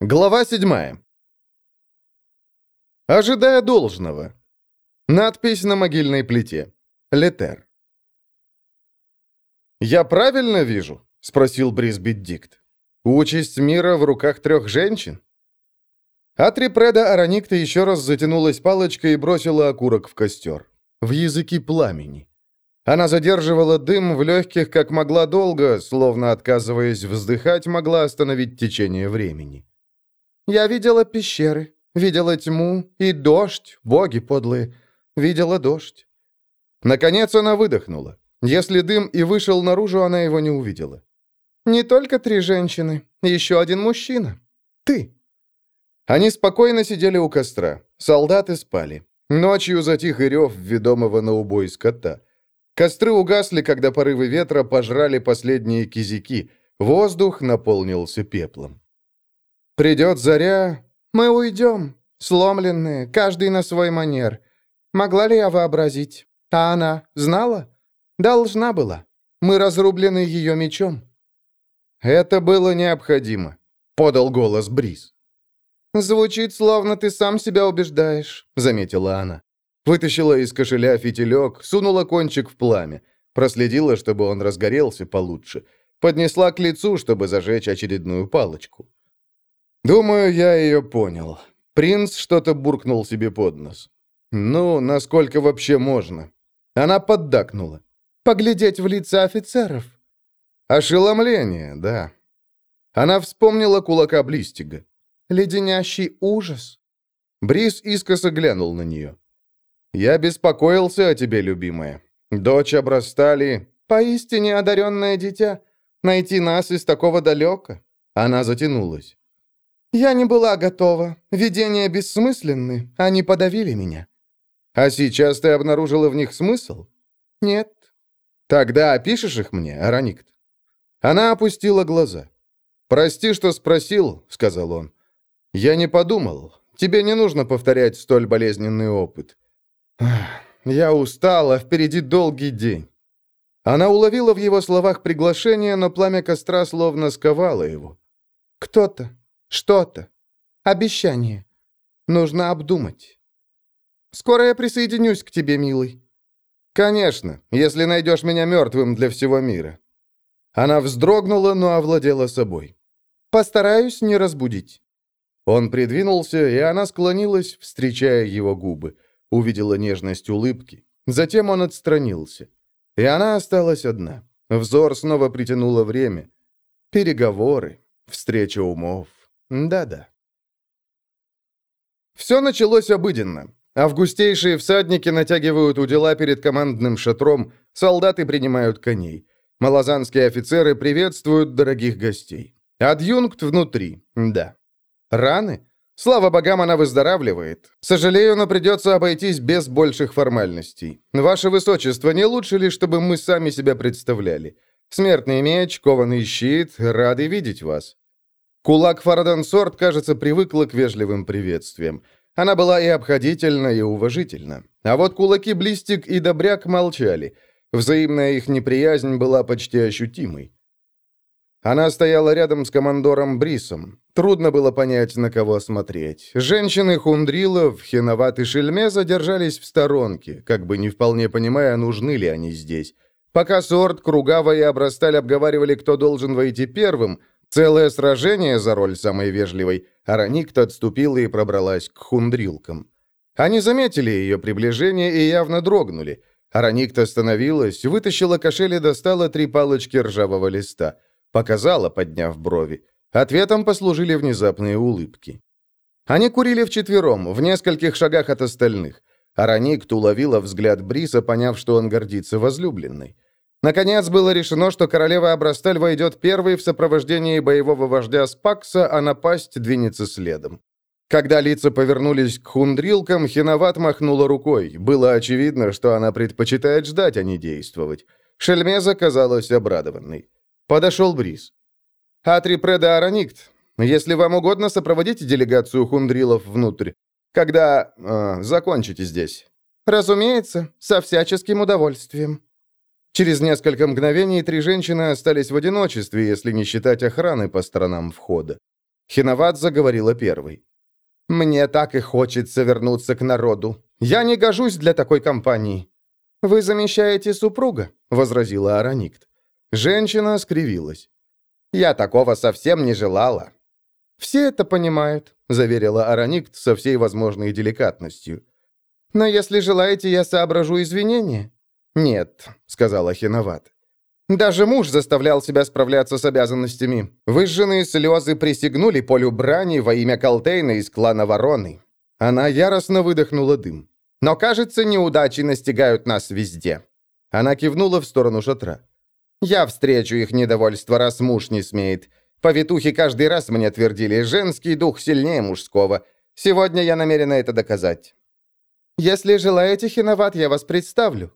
Глава 7. Ожидая должного. Надпись на могильной плите. Летер. «Я правильно вижу?» — спросил Брисбит Дикт. «Участь мира в руках трех женщин?» Атрипреда Араникта еще раз затянулась палочкой и бросила окурок в костер. В языки пламени. Она задерживала дым в легких как могла долго, словно, отказываясь вздыхать, могла остановить течение времени. Я видела пещеры, видела тьму и дождь, боги подлые. Видела дождь. Наконец она выдохнула. Если дым и вышел наружу, она его не увидела. Не только три женщины, еще один мужчина. Ты. Они спокойно сидели у костра. Солдаты спали. Ночью затих и рев ведомого на убой скота. Костры угасли, когда порывы ветра пожрали последние кизики. Воздух наполнился пеплом. Придет заря, мы уйдем, сломленные, каждый на свой манер. Могла ли я вообразить? А она знала? Должна была. Мы разрублены ее мечом. Это было необходимо, подал голос Бриз. «Звучит, словно ты сам себя убеждаешь», — заметила она. Вытащила из кошеля фитилек, сунула кончик в пламя, проследила, чтобы он разгорелся получше, поднесла к лицу, чтобы зажечь очередную палочку. Думаю, я ее понял. Принц что-то буркнул себе под нос. Ну, насколько вообще можно? Она поддакнула. Поглядеть в лица офицеров. Ошеломление, да. Она вспомнила кулака Блистига. Леденящий ужас. Брис искоса глянул на нее. «Я беспокоился о тебе, любимая. Дочь обрастали...» «Поистине одаренное дитя. Найти нас из такого далека». Она затянулась. «Я не была готова. Видения бессмысленны. Они подавили меня». «А сейчас ты обнаружила в них смысл?» «Нет». «Тогда опишешь их мне, Араникт?» Она опустила глаза. «Прости, что спросил», — сказал он. «Я не подумал. Тебе не нужно повторять столь болезненный опыт. Я устала, впереди долгий день». Она уловила в его словах приглашение, но пламя костра словно сковало его. «Кто-то, что-то. Обещание. Нужно обдумать. Скоро я присоединюсь к тебе, милый. Конечно, если найдешь меня мертвым для всего мира. Она вздрогнула, но овладела собой. Постараюсь не разбудить. Он придвинулся, и она склонилась, встречая его губы. Увидела нежность улыбки. Затем он отстранился. И она осталась одна. Взор снова притянуло время. Переговоры, встреча умов. Да-да. Все началось обыденно. Августейшие всадники натягивают удила перед командным шатром, солдаты принимают коней. Малозанские офицеры приветствуют дорогих гостей. Адъюнкт внутри, да. Раны? Слава богам, она выздоравливает. Сожалею, но придется обойтись без больших формальностей. Ваше Высочество, не лучше ли, чтобы мы сами себя представляли? Смертный меч, кованый щит, рады видеть вас. Кулак Фардансорт, кажется, привыкла к вежливым приветствиям. Она была и обходительна, и уважительна. А вот кулаки Блистик и Добряк молчали. Взаимная их неприязнь была почти ощутимой. Она стояла рядом с командором Брисом. Трудно было понять, на кого смотреть. Женщины Хундрилов, Хиноват и Шельме задержались в сторонке, как бы не вполне понимая, нужны ли они здесь. Пока Сорт, Кругава и Обрасталь обговаривали, кто должен войти первым, Целое сражение за роль самой вежливой, а Раникт отступила и пробралась к хундрилкам. Они заметили ее приближение и явно дрогнули. Араникт остановилась, вытащила кошель и достала три палочки ржавого листа. Показала, подняв брови. Ответом послужили внезапные улыбки. Они курили вчетвером, в нескольких шагах от остальных. Араникт уловила взгляд Бриса, поняв, что он гордится возлюбленной. Наконец было решено, что королева Абрасталь войдет первой в сопровождении боевого вождя Спакса, а напасть двинется следом. Когда лица повернулись к хундрилкам, Хиноват махнула рукой. Было очевидно, что она предпочитает ждать, а не действовать. Шельмеза казалась обрадованной. Подошел Брис. «Атрипреда Араникт, если вам угодно, сопроводите делегацию хундрилов внутрь. Когда... Э, закончите здесь». «Разумеется, со всяческим удовольствием». Через несколько мгновений три женщины остались в одиночестве, если не считать охраны по сторонам входа. Хиноват заговорила первой. «Мне так и хочется вернуться к народу. Я не гожусь для такой компании». «Вы замещаете супруга», — возразила Араникт. Женщина скривилась. «Я такого совсем не желала». «Все это понимают», — заверила Араникт со всей возможной деликатностью. «Но если желаете, я соображу извинения». «Нет», — сказала Хиноват. Даже муж заставлял себя справляться с обязанностями. Выжженные слезы присягнули полю брани во имя Колтейна из клана Вороны. Она яростно выдохнула дым. Но, кажется, неудачи настигают нас везде. Она кивнула в сторону шатра. Я встречу их недовольство, раз муж не смеет. Повитухи каждый раз мне твердили, женский дух сильнее мужского. Сегодня я намерена это доказать. Если желаете, Хиноват, я вас представлю.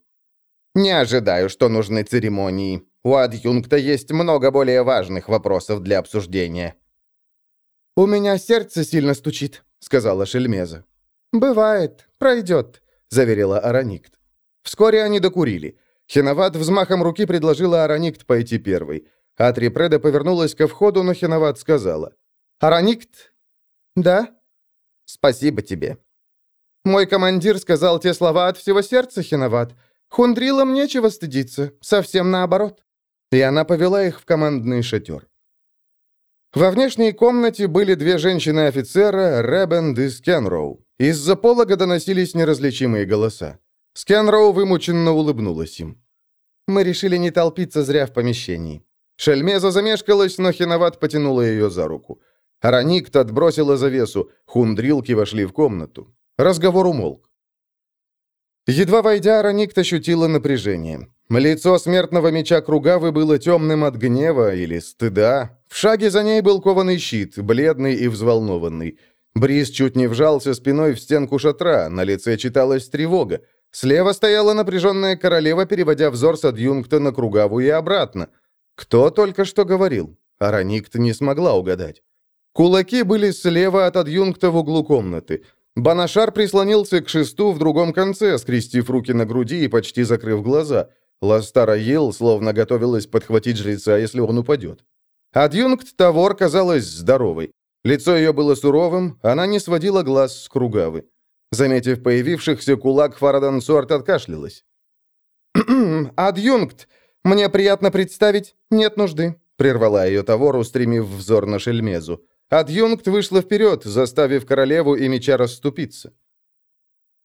Не ожидаю, что нужны церемонии. У адъюнкта есть много более важных вопросов для обсуждения. «У меня сердце сильно стучит», — сказала Шельмеза. «Бывает, пройдет», — заверила Араникт. Вскоре они докурили. Хиноват взмахом руки предложила Араникт пойти первой. Атрипреда повернулась ко входу, но Хиноват сказала. «Араникт?» «Да?» «Спасибо тебе». «Мой командир сказал те слова от всего сердца, Хиноват. Хундрилам нечего стыдиться, совсем наоборот». И она повела их в командный шатер. Во внешней комнате были две женщины-офицера, Ребенд и Скенроу. Из-за полога доносились неразличимые голоса. Скенроу вымученно улыбнулась им. «Мы решили не толпиться зря в помещении». Шельмеза замешкалась, но Хиноват потянула ее за руку. Араникт отбросила завесу, хундрилки вошли в комнату. Разговор умолк. Едва войдя, Раникт ощутила напряжение. Лицо смертного меча Кругавы было темным от гнева или стыда. В шаге за ней был кованый щит, бледный и взволнованный. Бриз чуть не вжался спиной в стенку шатра, на лице читалась тревога. Слева стояла напряженная королева, переводя взор с адъюнкта на Кругаву и обратно. Кто только что говорил? Араникт не смогла угадать. Кулаки были слева от адъюнкта в углу комнаты. Банашар прислонился к шесту в другом конце, скрестив руки на груди и почти закрыв глаза. Ластара ел, словно готовилась подхватить жреца, если он упадет. Адъюнкт Тавор казалась здоровой. Лицо ее было суровым, она не сводила глаз с кругавы. Заметив появившихся, кулак Фарадан Сорт откашлялась. «Адъюнкт, мне приятно представить, нет нужды», — прервала ее Тавор, устремив взор на Шельмезу. Адъюнкт вышла вперед, заставив королеву и меча расступиться.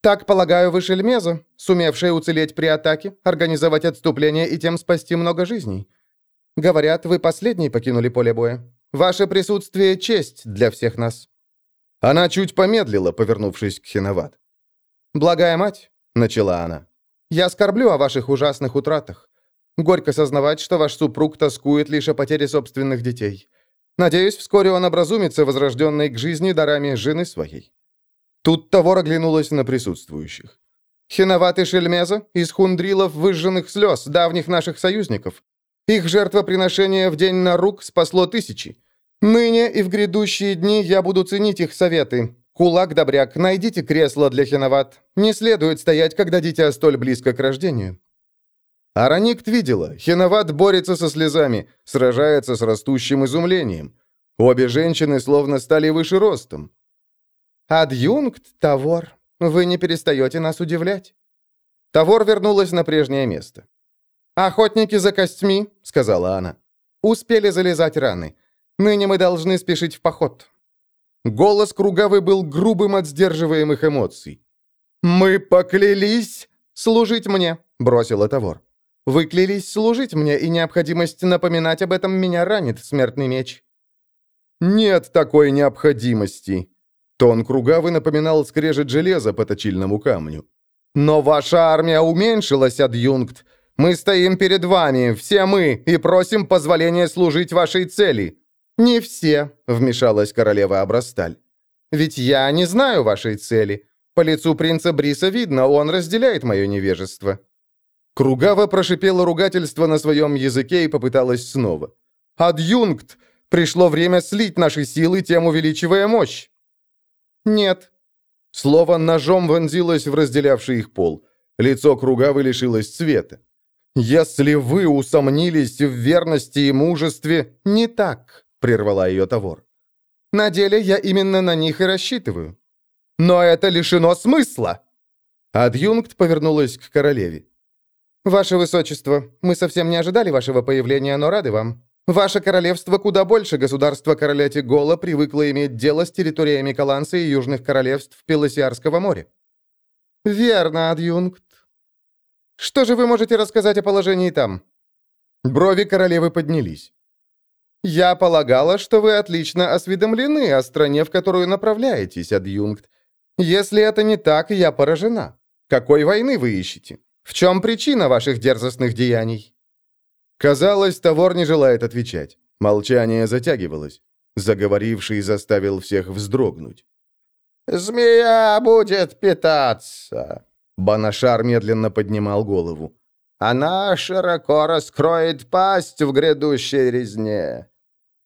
«Так, полагаю, вы Шельмеза, сумевшая уцелеть при атаке, организовать отступление и тем спасти много жизней. Говорят, вы последний покинули поле боя. Ваше присутствие — честь для всех нас». Она чуть помедлила, повернувшись к Хиноват. «Благая мать», — начала она, — «я скорблю о ваших ужасных утратах. Горько сознавать, что ваш супруг тоскует лишь о потере собственных детей. Надеюсь, вскоре он образумится, возрожденный к жизни дарами жены своей». Тут Тавор оглянулась на присутствующих. «Хиноваты Шельмеза из хундрилов выжженных слез, давних наших союзников. Их жертвоприношение в день на рук спасло тысячи. Ныне и в грядущие дни я буду ценить их советы. Кулак-добряк, найдите кресло для Хиноват. Не следует стоять, когда дитя столь близко к рождению». Араникт видела, Хиноват борется со слезами, сражается с растущим изумлением. Обе женщины словно стали выше ростом. «Адъюнкт, Тавор, вы не перестаете нас удивлять». Тавор вернулась на прежнее место. «Охотники за костьми», — сказала она, — «успели залезать раны. Ныне мы должны спешить в поход». Голос Кругавы был грубым от сдерживаемых эмоций. «Мы поклялись служить мне», — бросила Тавор. Вы клялись служить мне, и необходимость напоминать об этом меня ранит, смертный меч». «Нет такой необходимости». Тон Кругавы напоминал скрежет железа по точильному камню. «Но ваша армия уменьшилась, адъюнкт. Мы стоим перед вами, все мы, и просим позволения служить вашей цели». «Не все», — вмешалась королева Абрасталь. «Ведь я не знаю вашей цели. По лицу принца Бриса видно, он разделяет мое невежество». Кругава прошипела ругательство на своем языке и попыталась снова. «Адъюнкт! Пришло время слить наши силы, тем увеличивая мощь!» «Нет». Слово ножом вонзилось в разделявший их пол. Лицо Кругавы лишилось цвета. «Если вы усомнились в верности и мужестве...» «Не так», — прервала ее Тавор. На деле я именно на них и рассчитываю. Но это лишено смысла!» Адъюнкт повернулась к королеве. «Ваше Высочество, мы совсем не ожидали вашего появления, но рады вам. Ваше королевство куда больше государства короля Тигола привыкло иметь дело с территориями Каланса и южных королевств Пелосиарского моря». «Верно, адъюнкт. Что же вы можете рассказать о положении там?» Брови королевы поднялись. «Я полагала, что вы отлично осведомлены о стране, в которую направляетесь, адъюнкт. Если это не так, я поражена. Какой войны вы ищете? В чем причина ваших дерзостных деяний?» Казалось, Тавор не желает отвечать. Молчание затягивалось. Заговоривший заставил всех вздрогнуть. «Змея будет питаться!» Банашар медленно поднимал голову. «Она широко раскроет пасть в грядущей резне!»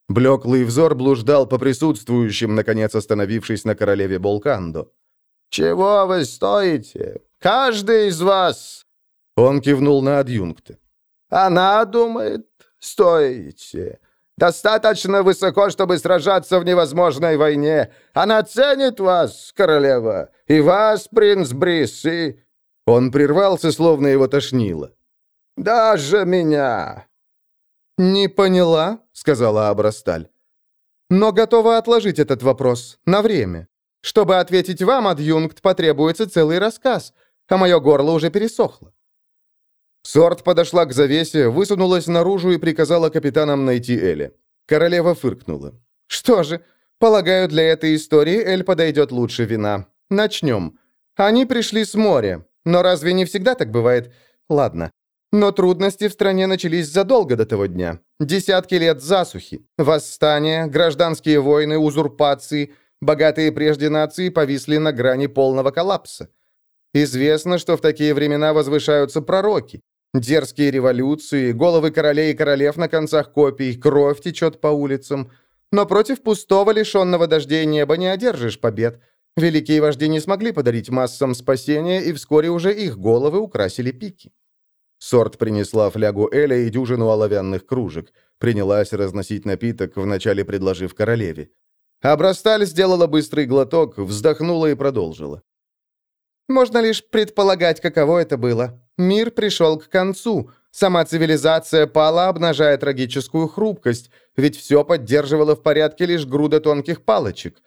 Блеклый взор блуждал по присутствующим, наконец остановившись на королеве Болкандо. «Чего вы стоите? Каждый из вас!» Он кивнул на адъюнкта. «Она думает, стоите. Достаточно высоко, чтобы сражаться в невозможной войне. Она ценит вас, королева, и вас, принц Брис, и...» Он прервался, словно его тошнило. «Даже меня!» «Не поняла», — сказала Абрасталь. «Но готова отложить этот вопрос на время. Чтобы ответить вам, адъюнкт, потребуется целый рассказ, а мое горло уже пересохло». Сорт подошла к завесе, высунулась наружу и приказала капитанам найти Эля. Королева фыркнула. «Что же, полагаю, для этой истории Эль подойдет лучше вина. Начнем. Они пришли с моря. Но разве не всегда так бывает? Ладно. Но трудности в стране начались задолго до того дня. Десятки лет засухи, восстания, гражданские войны, узурпации, Богатые прежде нации повисли на грани полного коллапса. Известно, что в такие времена возвышаются пророки. Дерзкие революции, головы королей и королев на концах копий, кровь течет по улицам. Но против пустого, лишенного дождей неба не одержишь побед. Великие вожди не смогли подарить массам спасения, и вскоре уже их головы украсили пики. Сорт принесла флягу Эля и дюжину оловянных кружек. Принялась разносить напиток, вначале предложив королеве. Абрасталь сделала быстрый глоток, вздохнула и продолжила. «Можно лишь предполагать, каково это было. Мир пришел к концу. Сама цивилизация пала, обнажая трагическую хрупкость, ведь все поддерживало в порядке лишь груда тонких палочек.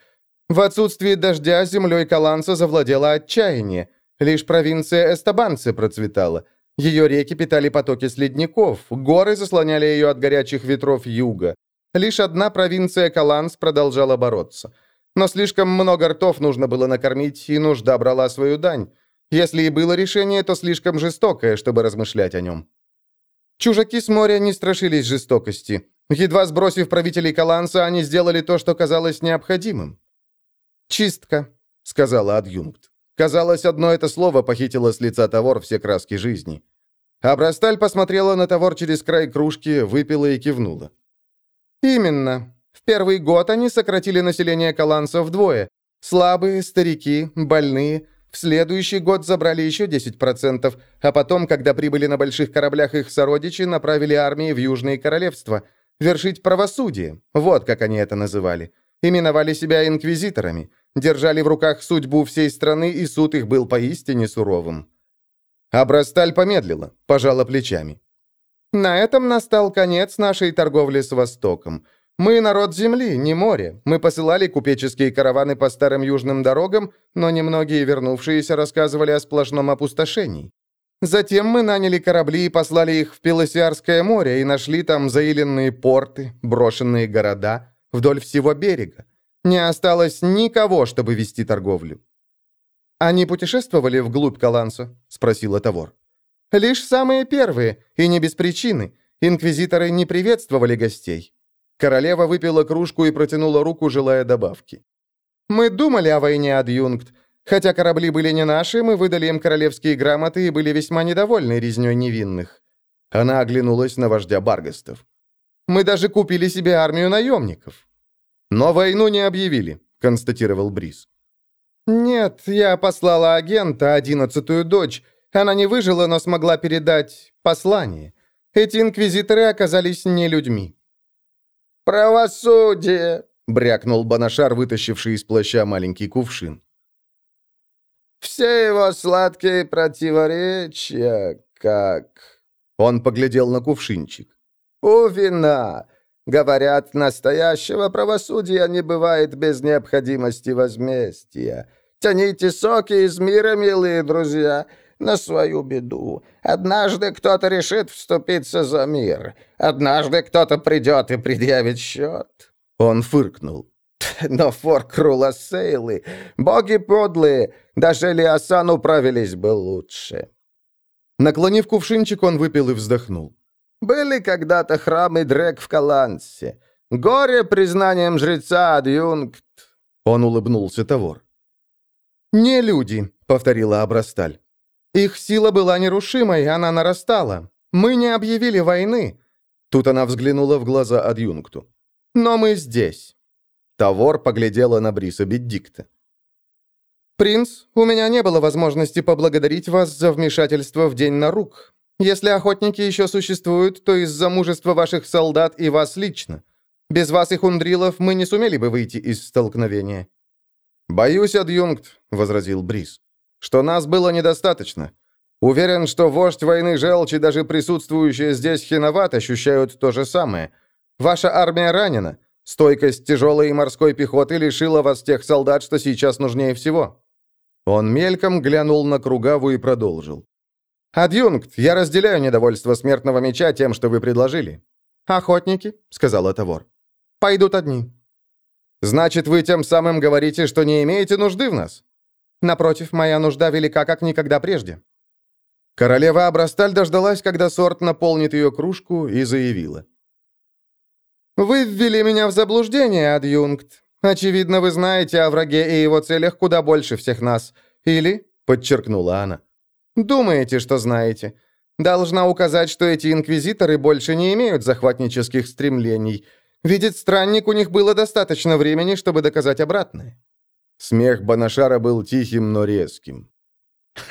В отсутствие дождя землей Каланса завладело отчаяние. Лишь провинция Эстабанцы процветала. Ее реки питали потоки с ледников, горы заслоняли ее от горячих ветров юга. Лишь одна провинция Каланс продолжала бороться. Но слишком много ртов нужно было накормить, и нужда брала свою дань. Если и было решение, то слишком жестокое, чтобы размышлять о нем. Чужаки с моря не страшились жестокости. Едва сбросив правителей Каланса, они сделали то, что казалось необходимым. «Чистка», — сказала адъюнкт. Казалось, одно это слово похитило с лица Тавор все краски жизни. Абрасталь посмотрела на Тавор через край кружки, выпила и кивнула. «Именно. В первый год они сократили население Каланса вдвое. Слабые, старики, больные. В следующий год забрали еще 10%, а потом, когда прибыли на больших кораблях их сородичи, направили армии в Южные Королевства. Вершить правосудие. Вот как они это называли. Именовали себя инквизиторами. Держали в руках судьбу всей страны, и суд их был поистине суровым. Абрасталь помедлила, пожала плечами. На этом настал конец нашей торговли с Востоком. Мы народ земли, не море. Мы посылали купеческие караваны по старым южным дорогам, но немногие вернувшиеся рассказывали о сплошном опустошении. Затем мы наняли корабли и послали их в Пелосиарское море и нашли там заиленные порты, брошенные города, вдоль всего берега. Не осталось никого, чтобы вести торговлю. «Они путешествовали вглубь Каланса?» — спросила Тавор. Лишь самые первые, и не без причины. Инквизиторы не приветствовали гостей. Королева выпила кружку и протянула руку, желая добавки. «Мы думали о войне, адъюнкт. Хотя корабли были не наши, мы выдали им королевские грамоты и были весьма недовольны резнёй невинных». Она оглянулась на вождя Баргастов. «Мы даже купили себе армию наемников». «Но войну не объявили», — констатировал Брис. «Нет, я послала агента, одиннадцатую дочь, она не выжила, но смогла передать послание. Эти инквизиторы оказались не людьми. «Правосудие!» — брякнул Банашар, вытащивший из плаща маленький кувшин. «Все его сладкие противоречия, как...» Он поглядел на кувшинчик. «У вина. Говорят, настоящего правосудия не бывает без необходимости возмездия. Тяните соки из мира, милые друзья, на свою беду. Однажды кто-то решит вступиться за мир. Однажды кто-то придет и предъявит счет». Он фыркнул. «Но форкрула сейлы, боги подлые, даже Лиасан управились бы лучше». Наклонив кувшинчик, он выпил и вздохнул. «Были когда-то храмы Дрек в Калансе. Горе признанием жреца адъюнкт». Он улыбнулся Тавор. «Не люди», — повторила Абрасталь. «Их сила была нерушимой, она нарастала. Мы не объявили войны». Тут она взглянула в глаза адъюнкту. «Но мы здесь». Тавор поглядела на Бриса Беддикта. «Принц, у меня не было возможности поблагодарить вас за вмешательство в День на рук. Если охотники еще существуют, то из-за мужества ваших солдат и вас лично. Без вас и хундрилов мы не сумели бы выйти из столкновения». «Боюсь, адъюнкт», — возразил Брис, — «что нас было недостаточно. Уверен, что вождь войны желчи даже присутствующие здесь хиноват ощущают то же самое. Ваша армия ранена. Стойкость тяжелой и морской пехоты лишила вас тех солдат, что сейчас нужнее всего». Он мельком глянул на Кругаву и продолжил. «Адъюнкт, я разделяю недовольство смертного меча тем, что вы предложили». «Охотники», — сказала Тавор, — «пойдут одни». «Значит, вы тем самым говорите, что не имеете нужды в нас?» «Напротив, моя нужда велика, как никогда прежде». Королева Абрасталь дождалась, когда сорт наполнит ее кружку, и заявила. «Вы ввели меня в заблуждение, адъюнкт. Очевидно, вы знаете о враге и его целях куда больше всех нас. Или, — подчеркнула она, — думаете, что знаете. Должна указать, что эти инквизиторы больше не имеют захватнических стремлений. Видит странник, у них было достаточно времени, чтобы доказать обратное». Смех Банашара был тихим, но резким.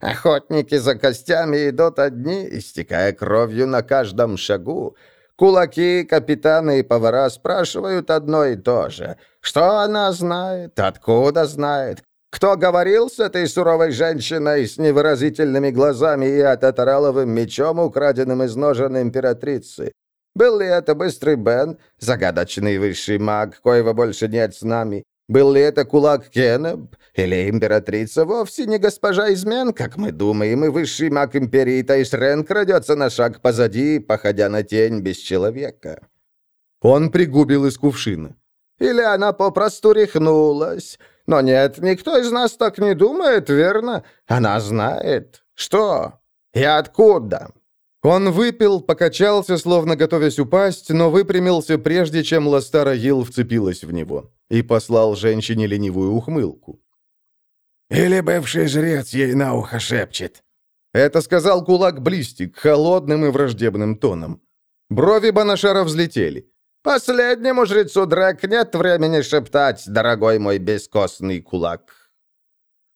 «Охотники за костями идут одни, истекая кровью на каждом шагу. Кулаки, капитаны и повара спрашивают одно и то же. Что она знает? Откуда знает? Кто говорил с этой суровой женщиной с невыразительными глазами и ататараловым мечом, украденным из ножен императрицы? Был ли это быстрый Бен, загадочный высший маг, коего больше нет с нами? Был ли это кулак Кеннеб? Или императрица вовсе не госпожа измен, как мы думаем, и высший маг империи Тайсрен крадется на шаг позади, походя на тень без человека?» Он пригубил из кувшина. «Или она попросту рехнулась? Но нет, никто из нас так не думает, верно? Она знает. Что? И откуда?» Он выпил, покачался, словно готовясь упасть, но выпрямился, прежде чем Ластара Йил вцепилась в него, и послал женщине ленивую ухмылку. «Или бывший жрец ей на ухо шепчет». Это сказал кулак Блистик, холодным и враждебным тоном. Брови Банашара взлетели. «Последнему жрецу Дрек нет времени шептать, дорогой мой бескостный кулак».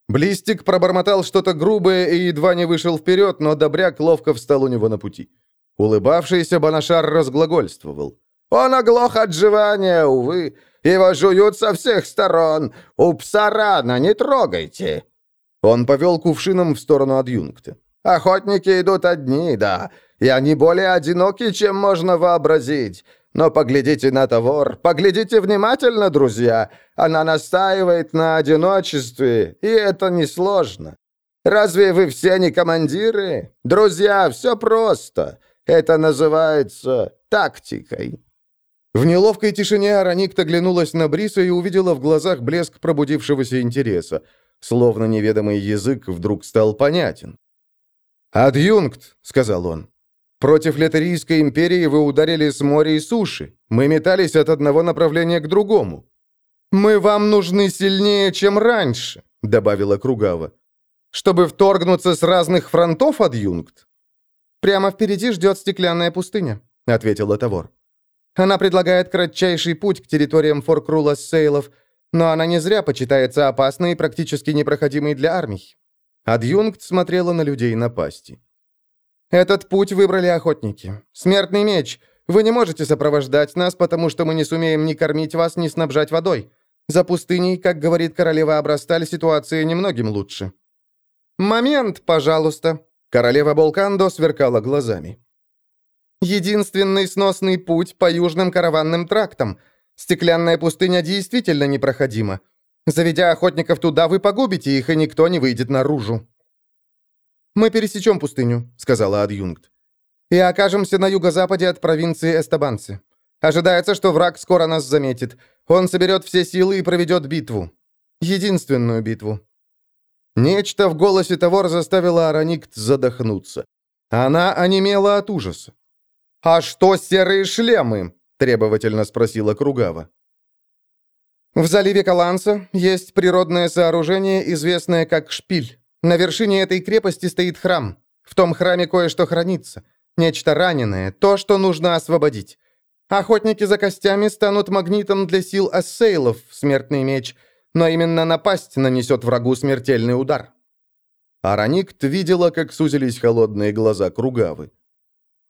Блистик пробормотал что-то грубое и едва не вышел вперед, но Добряк ловко встал у него на пути. Улыбавшийся Банашар разглагольствовал. «Он оглох от жевания, увы. Его жуют со всех сторон. У пса рано, не трогайте». Он повел кувшином в сторону адъюнкта. «Охотники идут одни, да, и они более одиноки, чем можно вообразить. Но поглядите на товар, поглядите внимательно, друзья. Она настаивает на одиночестве, и это несложно. Разве вы все не командиры? Друзья, все просто. Это называется тактикой». В неловкой тишине Араникта глянулась на Бриса и увидела в глазах блеск пробудившегося интереса. Словно неведомый язык вдруг стал понятен. «Адъюнкт», — сказал он, Против Летарийской империи вы ударили с моря и суши. Мы метались от одного направления к другому. Мы вам нужны сильнее, чем раньше, добавила Кругава. Чтобы вторгнуться с разных фронтов, адъюнкт. Прямо впереди ждет стеклянная пустыня, ответила Тавор. Она предлагает кратчайший путь к территориям Форкрула Сейлов, но она не зря почитается опасной и практически непроходимой для армий. Адъюнкт смотрела на людей на пасти. Этот путь выбрали охотники. Смертный меч. Вы не можете сопровождать нас, потому что мы не сумеем ни кормить вас, ни снабжать водой. За пустыней, как говорит королева Абрасталь, ситуация немногим лучше». «Момент, пожалуйста», — королева Болкандо сверкала глазами. «Единственный сносный путь по южным караванным трактам. Стеклянная пустыня действительно непроходима. Заведя охотников туда, вы погубите их, и никто не выйдет наружу». «Мы пересечем пустыню», — сказала адъюнкт. «И окажемся на юго-западе от провинции Эстабанцы. Ожидается, что враг скоро нас заметит. Он соберет все силы и проведет битву. Единственную битву». Нечто в голосе Тавор заставило Араникт задохнуться. Она онемела от ужаса. «А что серые шлемы?» — требовательно спросила Кругава. В заливе Каланса есть природное сооружение, известное как Шпиль. На вершине этой крепости стоит храм. В том храме кое-что хранится. Нечто раненое, то, что нужно освободить. Охотники за костями станут магнитом для сил ассейлов, смертный меч, но именно напасть нанесет врагу смертельный удар. Араникт видела, как сузились холодные глаза Кругавы.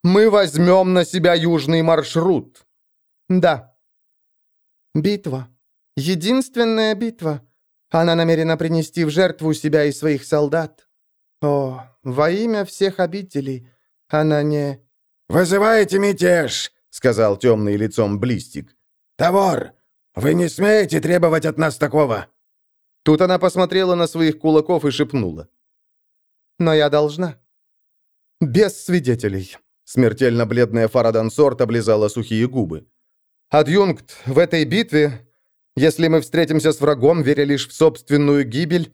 «Мы возьмем на себя южный маршрут!» «Да». «Битва. Единственная битва. Она намерена принести в жертву себя и своих солдат. О, во имя всех обителей. Она не...» «Вызываете мятеж!» — сказал темный лицом Блистик. «Тавор, вы не смеете требовать от нас такого!» Тут она посмотрела на своих кулаков и шепнула. «Но я должна». «Без свидетелей». Смертельно бледная Фарадансорт облизала сухие губы. «Адъюнкт, в этой битве, если мы встретимся с врагом, веря лишь в собственную гибель...»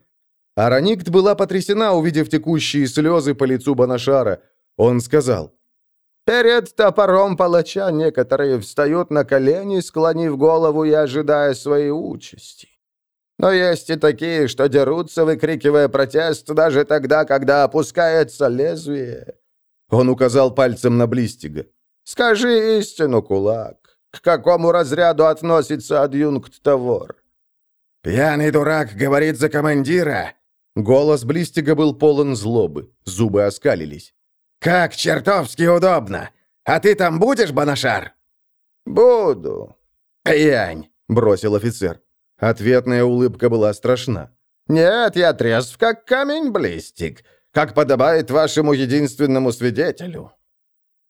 Араникт была потрясена, увидев текущие слезы по лицу Банашара. Он сказал, Перед топором палача некоторые встают на колени, склонив голову и ожидая своей участи. Но есть и такие, что дерутся, выкрикивая протест даже тогда, когда опускается лезвие. Он указал пальцем на Блистига. «Скажи истину, кулак. К какому разряду относится адъюнкт Тавор?» «Пьяный дурак говорит за командира!» Голос Блистига был полон злобы. Зубы оскалились. «Как чертовски удобно! А ты там будешь, Банашар?» «Буду». «Янь», — бросил офицер. Ответная улыбка была страшна. «Нет, я трезв, как камень блистик, как подобает вашему единственному свидетелю».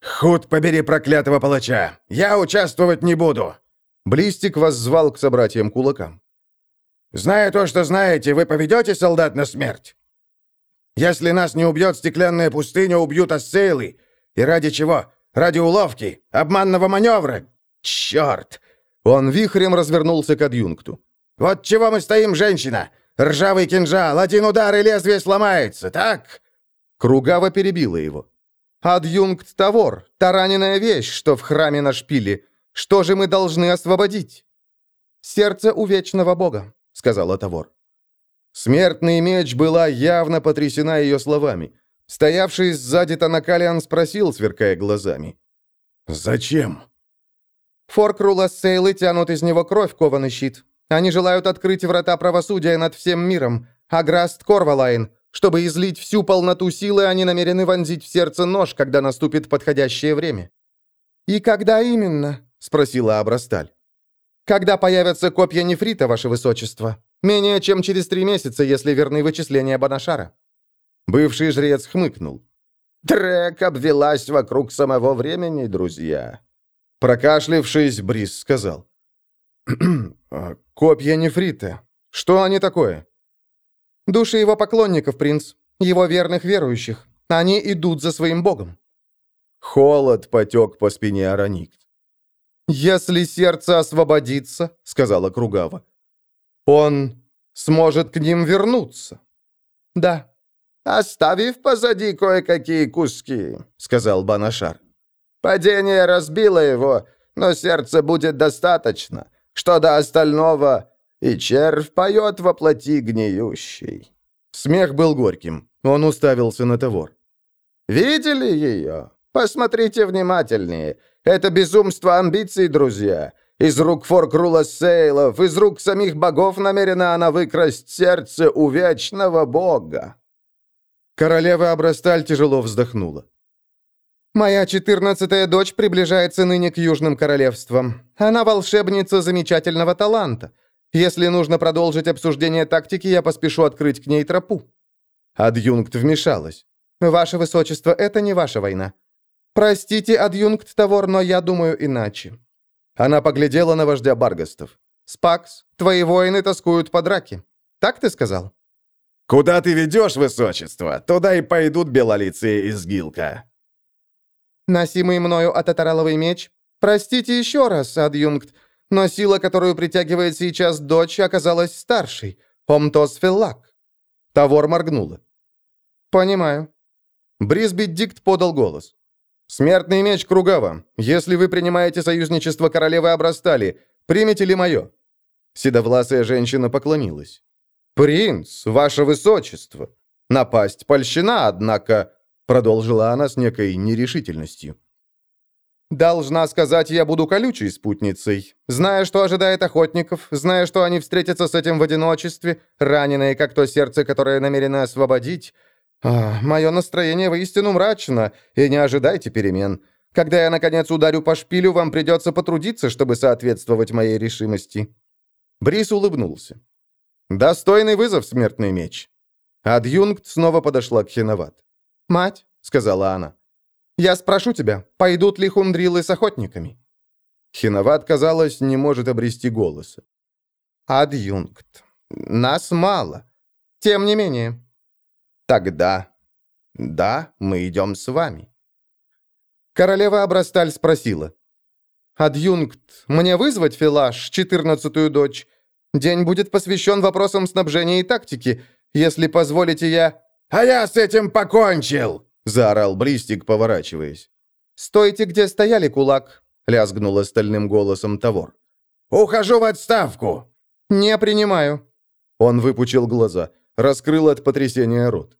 «Худ побери проклятого палача! Я участвовать не буду!» Блистик воззвал к собратьям кулакам. «Зная то, что знаете, вы поведете солдат на смерть?» Если нас не убьет стеклянная пустыня, убьют ассейлы. И ради чего? Ради уловки? Обманного маневра? Черт!» Он вихрем развернулся к адъюнкту. «Вот чего мы стоим, женщина? Ржавый кинжал, один удар и лезвие сломается, так?» Кругава перебила его. «Адъюнкт Тавор, та раненая вещь, что в храме на шпиле. Что же мы должны освободить?» «Сердце у вечного бога», — сказала Тавор. Смертный меч была явно потрясена ее словами. Стоявший сзади Танакалиан спросил, сверкая глазами. «Зачем?» Форкрула Сейлы тянут из него кровь, кованый щит. Они желают открыть врата правосудия над всем миром. Аграст Корвалайн. Чтобы излить всю полноту силы, они намерены вонзить в сердце нож, когда наступит подходящее время. «И когда именно?» — спросила Абрасталь. «Когда появятся копья нефрита, ваше высочество?» Менее чем через три месяца, если верны вычисления Банашара». Бывший жрец хмыкнул. «Трек обвелась вокруг самого времени, друзья». Прокашлившись, Брис сказал. «А, «Копья нефрита. Что они такое?» «Души его поклонников, принц. Его верных верующих. Они идут за своим богом». Холод потек по спине Араникт. «Если сердце освободится», — сказала Кругава, он сможет к ним вернуться. Да. Оставив позади кое-какие куски, сказал Банашар. Падение разбило его, но сердце будет достаточно. Что до остального, и червь поет во плоти гниющей. Смех был горьким. Он уставился на Тавор. «Видели ее? Посмотрите внимательнее. Это безумство амбиций, друзья. Из рук Форкрула Сейлов, из рук самих богов намерена она выкрасть сердце у вечного бога. Королева Абрасталь тяжело вздохнула. «Моя четырнадцатая дочь приближается ныне к Южным Королевствам. Она волшебница замечательного таланта. Если нужно продолжить обсуждение тактики, я поспешу открыть к ней тропу». Адъюнкт вмешалась. «Ваше Высочество, это не ваша война. Простите, адъюнкт Тавор, но я думаю иначе». Она поглядела на вождя Баргастов. «Спакс, твои воины тоскуют по драке. Так ты сказал?» «Куда ты ведешь, Высочество? Туда и пойдут белолицые из Гилка». «Носимый мною ататараловый меч? Простите еще раз, адъюнкт, но сила, которую притягивает сейчас дочь, оказалась старшей. Омтос Феллак». Тавор моргнула. «Понимаю». Брисби Дикт подал голос. «Смертный меч Кругава. Если вы принимаете союзничество королевы Обрастали, примете ли мое?» Седовласая женщина поклонилась. «Принц, ваше высочество! Напасть польщена, однако...» Продолжила она с некой нерешительностью. «Должна сказать, я буду колючей спутницей. Зная, что ожидает охотников, зная, что они встретятся с этим в одиночестве, раненые, как то сердце, которое намерено освободить, а, мое настроение воистину мрачно, и не ожидайте перемен. Когда я, наконец, ударю по шпилю, вам придется потрудиться, чтобы соответствовать моей решимости». Брис улыбнулся. «Достойный вызов, смертный меч». Адъюнкт снова подошла к Хиноват. «Мать», — сказала она, — «я спрошу тебя, пойдут ли хундрилы с охотниками?» Хиноват, казалось, не может обрести голоса. «Адъюнкт, нас мало. Тем не менее, Тогда... Да, мы идем с вами. Королева Абрасталь спросила. «Адъюнкт, мне вызвать Филаш, четырнадцатую дочь? День будет посвящен вопросам снабжения и тактики. Если позволите, я...» «А я с этим покончил!» — заорал Блистик, поворачиваясь. «Стойте, где стояли, кулак!» — лязгнула стальным голосом Тавор. «Ухожу в отставку!» «Не принимаю!» Он выпучил глаза раскрыл от потрясения рот.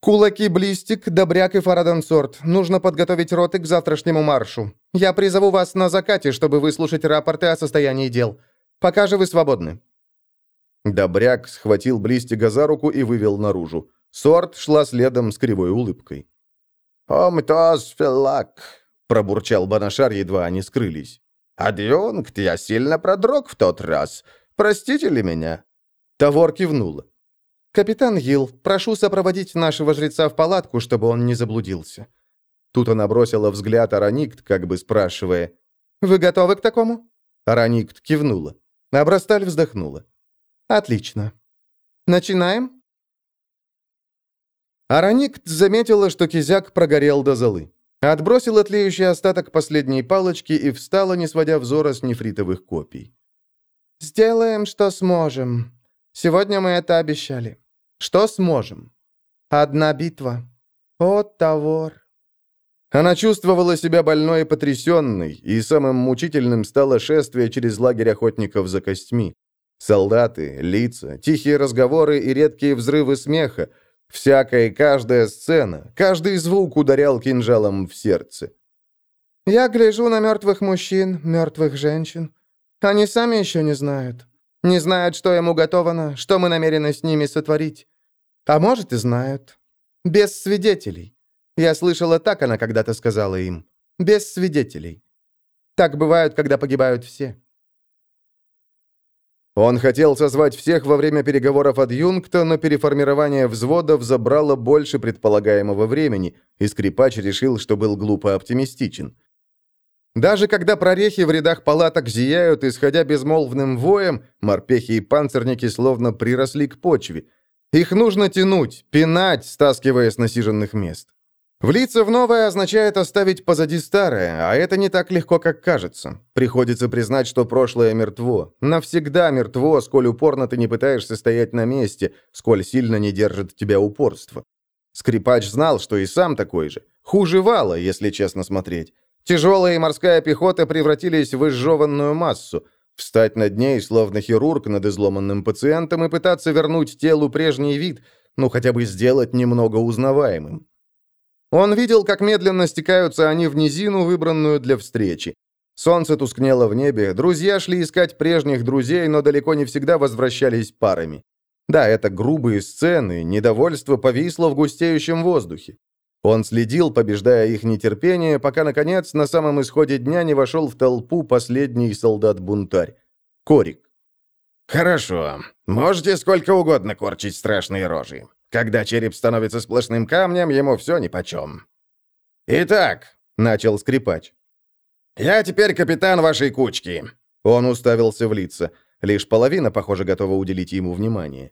«Кулаки Блистик, Добряк и Фарадансорт. Нужно подготовить роты к завтрашнему маршу. Я призову вас на закате, чтобы выслушать рапорты о состоянии дел. Пока же вы свободны». Добряк схватил Блистига за руку и вывел наружу. Сорт шла следом с кривой улыбкой. «Омтос феллак», — пробурчал Банашар, едва они скрылись. «Адъюнкт, я сильно продрог в тот раз. Простите ли меня?» Тавор кивнула. «Капитан Гилл, прошу сопроводить нашего жреца в палатку, чтобы он не заблудился». Тут она бросила взгляд Араникт, как бы спрашивая. «Вы готовы к такому?» Араникт кивнула. Абрасталь вздохнула. «Отлично. Начинаем?» Араникт заметила, что кизяк прогорел до золы. Отбросила тлеющий остаток последней палочки и встала, не сводя взора с нефритовых копий. «Сделаем, что сможем. Сегодня мы это обещали. Что сможем? Одна битва. О, Тавор. Она чувствовала себя больной и потрясенной, и самым мучительным стало шествие через лагерь охотников за костьми. Солдаты, лица, тихие разговоры и редкие взрывы смеха. Всякая и каждая сцена, каждый звук ударял кинжалом в сердце. «Я гляжу на мертвых мужчин, мертвых женщин. Они сами еще не знают. Не знают, что ему готовано, что мы намерены с ними сотворить. А может, и знают. Без свидетелей. Я слышала, так она когда-то сказала им. Без свидетелей. Так бывают, когда погибают все. Он хотел созвать всех во время переговоров от Юнгта, но переформирование взводов забрало больше предполагаемого времени, и скрипач решил, что был глупо оптимистичен. Даже когда прорехи в рядах палаток зияют, исходя безмолвным воем, морпехи и панцирники словно приросли к почве. Их нужно тянуть, пинать, стаскивая с насиженных мест. Влиться в новое означает оставить позади старое, а это не так легко, как кажется. Приходится признать, что прошлое мертво. Навсегда мертво, сколь упорно ты не пытаешься стоять на месте, сколь сильно не держит тебя упорство. Скрипач знал, что и сам такой же. Хуже вала, если честно смотреть. Тяжелая и морская пехота превратились в изжеванную массу. Встать над ней, словно хирург над изломанным пациентом, и пытаться вернуть телу прежний вид, ну хотя бы сделать немного узнаваемым. Он видел, как медленно стекаются они в низину, выбранную для встречи. Солнце тускнело в небе, друзья шли искать прежних друзей, но далеко не всегда возвращались парами. Да, это грубые сцены, недовольство повисло в густеющем воздухе. Он следил, побеждая их нетерпение, пока, наконец, на самом исходе дня не вошел в толпу последний солдат-бунтарь. Корик. «Хорошо. Можете сколько угодно корчить страшные рожи. Когда череп становится сплошным камнем, ему все нипочем. Итак, — начал скрипач, — я теперь капитан вашей кучки». Он уставился в лица. Лишь половина, похоже, готова уделить ему внимание.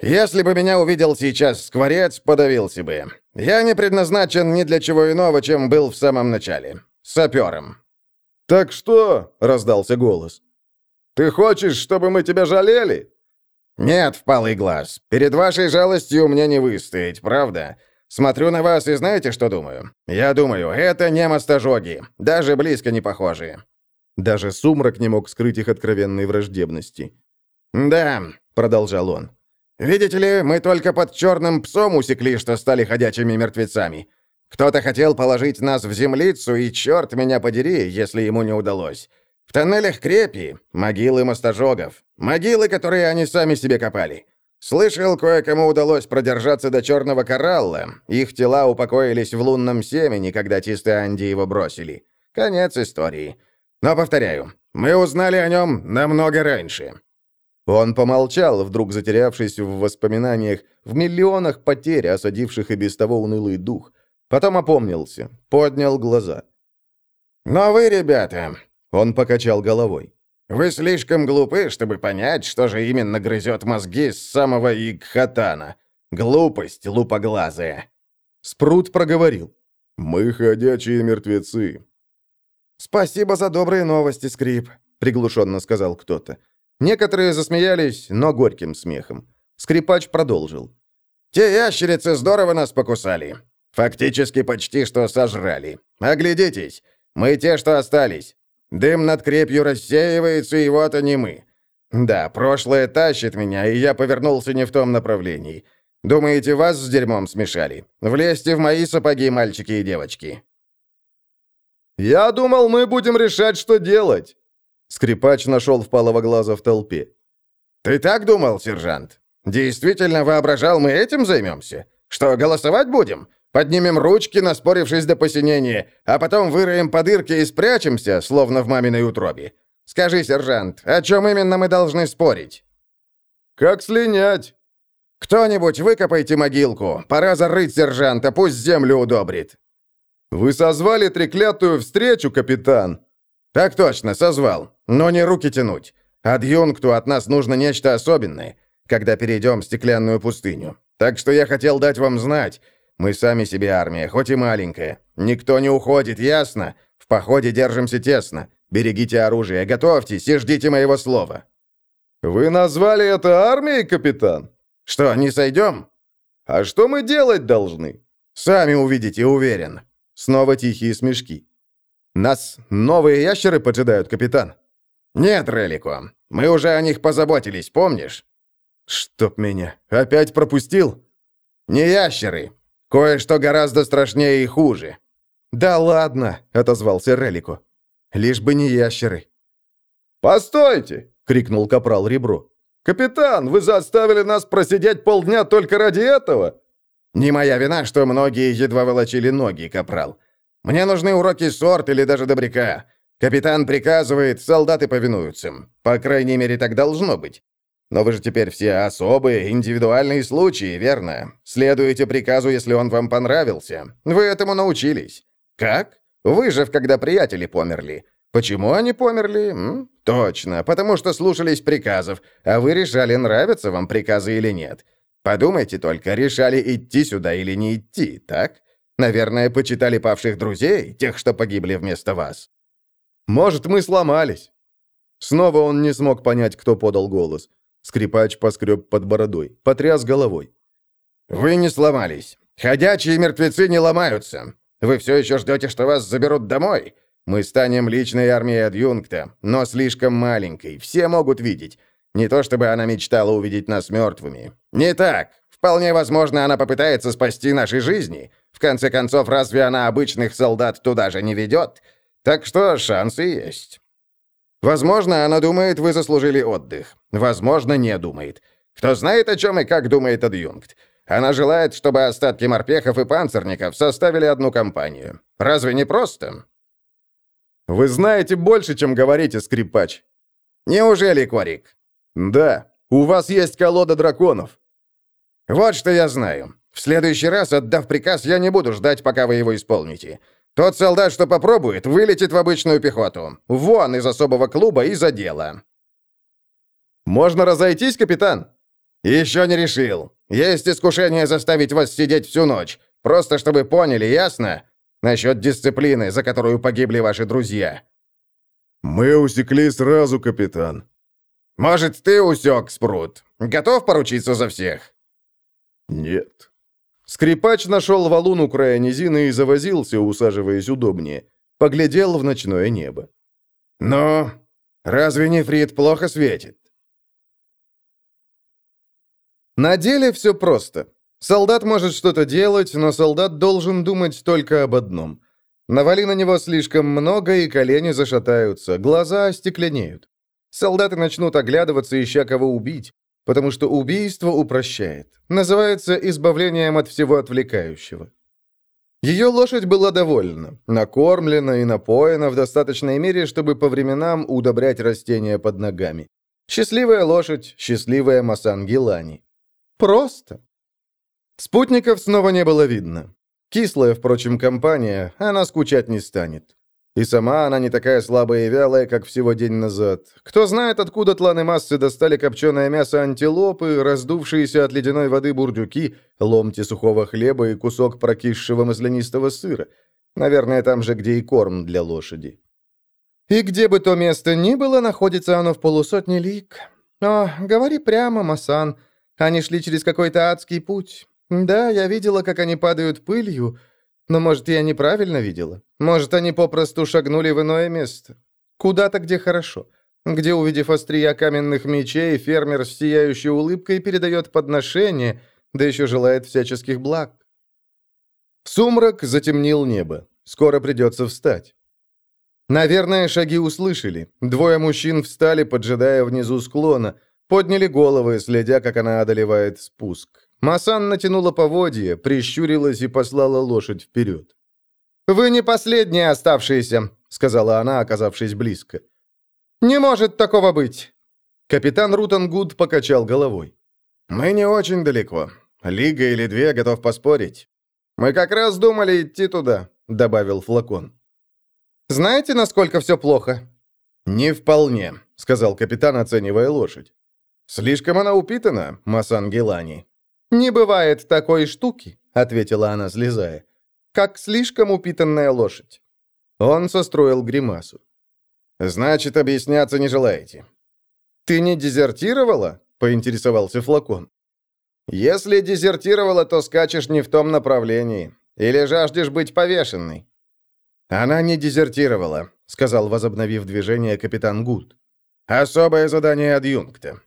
«Если бы меня увидел сейчас скворец, подавился бы. Я не предназначен ни для чего иного, чем был в самом начале. Сапером». «Так что?» — раздался голос. «Ты хочешь, чтобы мы тебя жалели?» «Нет, впалый глаз. Перед вашей жалостью мне не выстоять, правда? Смотрю на вас и знаете, что думаю? Я думаю, это не мостожоги, даже близко не похожие». Даже сумрак не мог скрыть их откровенной враждебности. «Да», — продолжал он, — Видите ли, мы только под черным псом усекли, что стали ходячими мертвецами. Кто-то хотел положить нас в землицу, и черт меня подери, если ему не удалось. Тоннелях крепи, могилы мостожогов, могилы, которые они сами себе копали. Слышал, кое-кому удалось продержаться до черного коралла. Их тела упокоились в лунном семени, когда чистые Анди его бросили. Конец истории. Но, повторяю, мы узнали о нем намного раньше. Он помолчал, вдруг затерявшись в воспоминаниях, в миллионах потерь, осадивших и без того унылый дух. Потом опомнился, поднял глаза. «Но вы, ребята...» — он покачал головой. «Вы слишком глупы, чтобы понять, что же именно грызет мозги с самого Игхатана. Глупость лупоглазая». Спрут проговорил. «Мы ходячие мертвецы». «Спасибо за добрые новости, Скрип», — приглушенно сказал кто-то. Некоторые засмеялись, но горьким смехом. Скрипач продолжил. «Те ящерицы здорово нас покусали. Фактически почти что сожрали. Оглядитесь, мы те, что остались. Дым над крепью рассеивается, и вот они мы. Да, прошлое тащит меня, и я повернулся не в том направлении. Думаете, вас с дерьмом смешали? Влезьте в мои сапоги, мальчики и девочки». «Я думал, мы будем решать, что делать», Скрипач нашел впалого глаза в толпе. «Ты так думал, сержант? Действительно воображал, мы этим займемся? Что, голосовать будем? Поднимем ручки, наспорившись до посинения, а потом выроем по дырке и спрячемся, словно в маминой утробе. Скажи, сержант, о чем именно мы должны спорить?» «Как слинять?» «Кто-нибудь выкопайте могилку. Пора зарыть сержанта, пусть землю удобрит». «Вы созвали треклятую встречу, капитан?» «Так точно, созвал. Но не руки тянуть. Адъюнкту от нас нужно нечто особенное, когда перейдем стеклянную пустыню. Так что я хотел дать вам знать. Мы сами себе армия, хоть и маленькая. Никто не уходит, ясно? В походе держимся тесно. Берегите оружие, готовьтесь и ждите моего слова». «Вы назвали это армией, капитан?» «Что, не сойдем?» «А что мы делать должны?» «Сами увидите, уверен». Снова тихие смешки. «Нас новые ящеры поджидают, капитан». «Нет, Релико, мы уже о них позаботились, помнишь?» «Чтоб меня, опять пропустил?» «Не ящеры. Кое-что гораздо страшнее и хуже». «Да ладно», — отозвался Релико. «Лишь бы не ящеры». «Постойте!» — крикнул капрал Ребро. «Капитан, вы заставили нас просидеть полдня только ради этого?» «Не моя вина, что многие едва волочили ноги, капрал. Мне нужны уроки сорт или даже добряка. Капитан приказывает, солдаты повинуются. По крайней мере, так должно быть. Но вы же теперь все особые, индивидуальные случаи, верно? Следуете приказу, если он вам понравился. Вы этому научились. Как? Выжив, когда приятели померли. Почему они померли? М? Точно, потому что слушались приказов, а вы решали, нравятся вам приказы или нет. Подумайте только, решали идти сюда или не идти, так? Наверное, почитали павших друзей, тех, что погибли вместо вас. Может, мы сломались. Снова он не смог понять, кто подал голос. Скрипач поскреб под бородой, потряс головой. «Вы не сломались. Ходячие мертвецы не ломаются. Вы все еще ждете, что вас заберут домой? Мы станем личной армией адъюнкта, но слишком маленькой, все могут видеть. Не то чтобы она мечтала увидеть нас мертвыми. Не так. Вполне возможно, она попытается спасти наши жизни. В конце концов, разве она обычных солдат туда же не ведет? Так что шансы есть. Возможно, она думает, вы заслужили отдых. Возможно, не думает. Кто знает, о чем и как думает адъюнкт. Она желает, чтобы остатки морпехов и панцирников составили одну компанию. Разве не просто?» «Вы знаете больше, чем говорите, скрипач». «Неужели, Корик?» «Да. У вас есть колода драконов». «Вот что я знаю. В следующий раз, отдав приказ, я не буду ждать, пока вы его исполните. Тот солдат, что попробует, вылетит в обычную пехоту. Вон из особого клуба и за дело». «Можно разойтись, капитан?» «Еще не решил. Есть искушение заставить вас сидеть всю ночь. Просто чтобы поняли, ясно? Насчет дисциплины, за которую погибли ваши друзья». «Мы усекли сразу, капитан». «Может, ты усек, Спрут? Готов поручиться за всех?» «Нет». Скрипач нашел валун у края низины и завозился, усаживаясь удобнее. Поглядел в ночное небо. «Ну, разве не Фрид плохо светит?» На деле все просто. Солдат может что-то делать, но солдат должен думать только об одном. Навали на него слишком много, и колени зашатаются, глаза остекленеют. Солдаты начнут оглядываться, ища кого убить, потому что убийство упрощает. Называется избавлением от всего отвлекающего. Ее лошадь была довольна, накормлена и напоена в достаточной мере, чтобы по временам удобрять растения под ногами. Счастливая лошадь, счастливая Масан Гелани. Просто. Спутников снова не было видно. Кислая, впрочем, компания, она скучать не станет. И сама она не такая слабая и вялая, как всего день назад. Кто знает, откуда тланы массы достали копченое мясо антилопы, раздувшиеся от ледяной воды бурдюки, ломти сухого хлеба и кусок прокисшего маслянистого сыра. Наверное, там же, где и корм для лошади. И где бы то место ни было, находится оно в полусотне лик. О, говори прямо, Масан, — они шли через какой-то адский путь. Да, я видела, как они падают пылью, но, может, я неправильно видела? Может, они попросту шагнули в иное место? Куда-то, где хорошо. Где, увидев острия каменных мечей, фермер с сияющей улыбкой передает подношение, да еще желает всяческих благ. Сумрак затемнил небо. Скоро придется встать. Наверное, шаги услышали. Двое мужчин встали, поджидая внизу склона – Подняли головы, следя, как она одолевает спуск. Масан натянула поводье, прищурилась и послала лошадь вперед. «Вы не последние оставшиеся», — сказала она, оказавшись близко. «Не может такого быть!» Капитан Рутангуд покачал головой. «Мы не очень далеко. Лига или две, готов поспорить. Мы как раз думали идти туда», — добавил флакон. «Знаете, насколько все плохо?» «Не вполне», — сказал капитан, оценивая лошадь. «Слишком она упитана, Масан Гелани». «Не бывает такой штуки», — ответила она, слезая, «как слишком упитанная лошадь». Он состроил гримасу. «Значит, объясняться не желаете». «Ты не дезертировала?» — поинтересовался флакон. «Если дезертировала, то скачешь не в том направлении. Или жаждешь быть повешенной». «Она не дезертировала», — сказал, возобновив движение капитан Гуд. «Особое задание адъюнкта.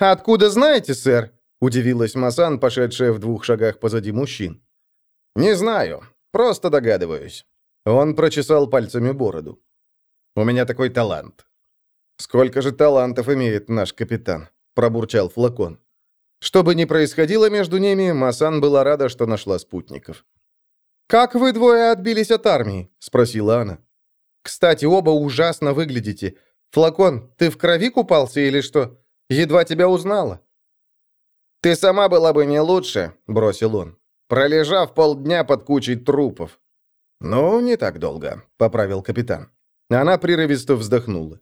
«Откуда знаете, сэр?» — удивилась Масан, пошедшая в двух шагах позади мужчин. «Не знаю. Просто догадываюсь». Он прочесал пальцами бороду. «У меня такой талант». «Сколько же талантов имеет наш капитан?» — пробурчал флакон. Что бы ни происходило между ними, Масан была рада, что нашла спутников. «Как вы двое отбились от армии?» — спросила она. «Кстати, оба ужасно выглядите. Флакон, ты в крови купался или что? Едва тебя узнала». «Ты сама была бы не лучше», — бросил он, пролежав полдня под кучей трупов. «Ну, не так долго», — поправил капитан. Она прерывисто вздохнула.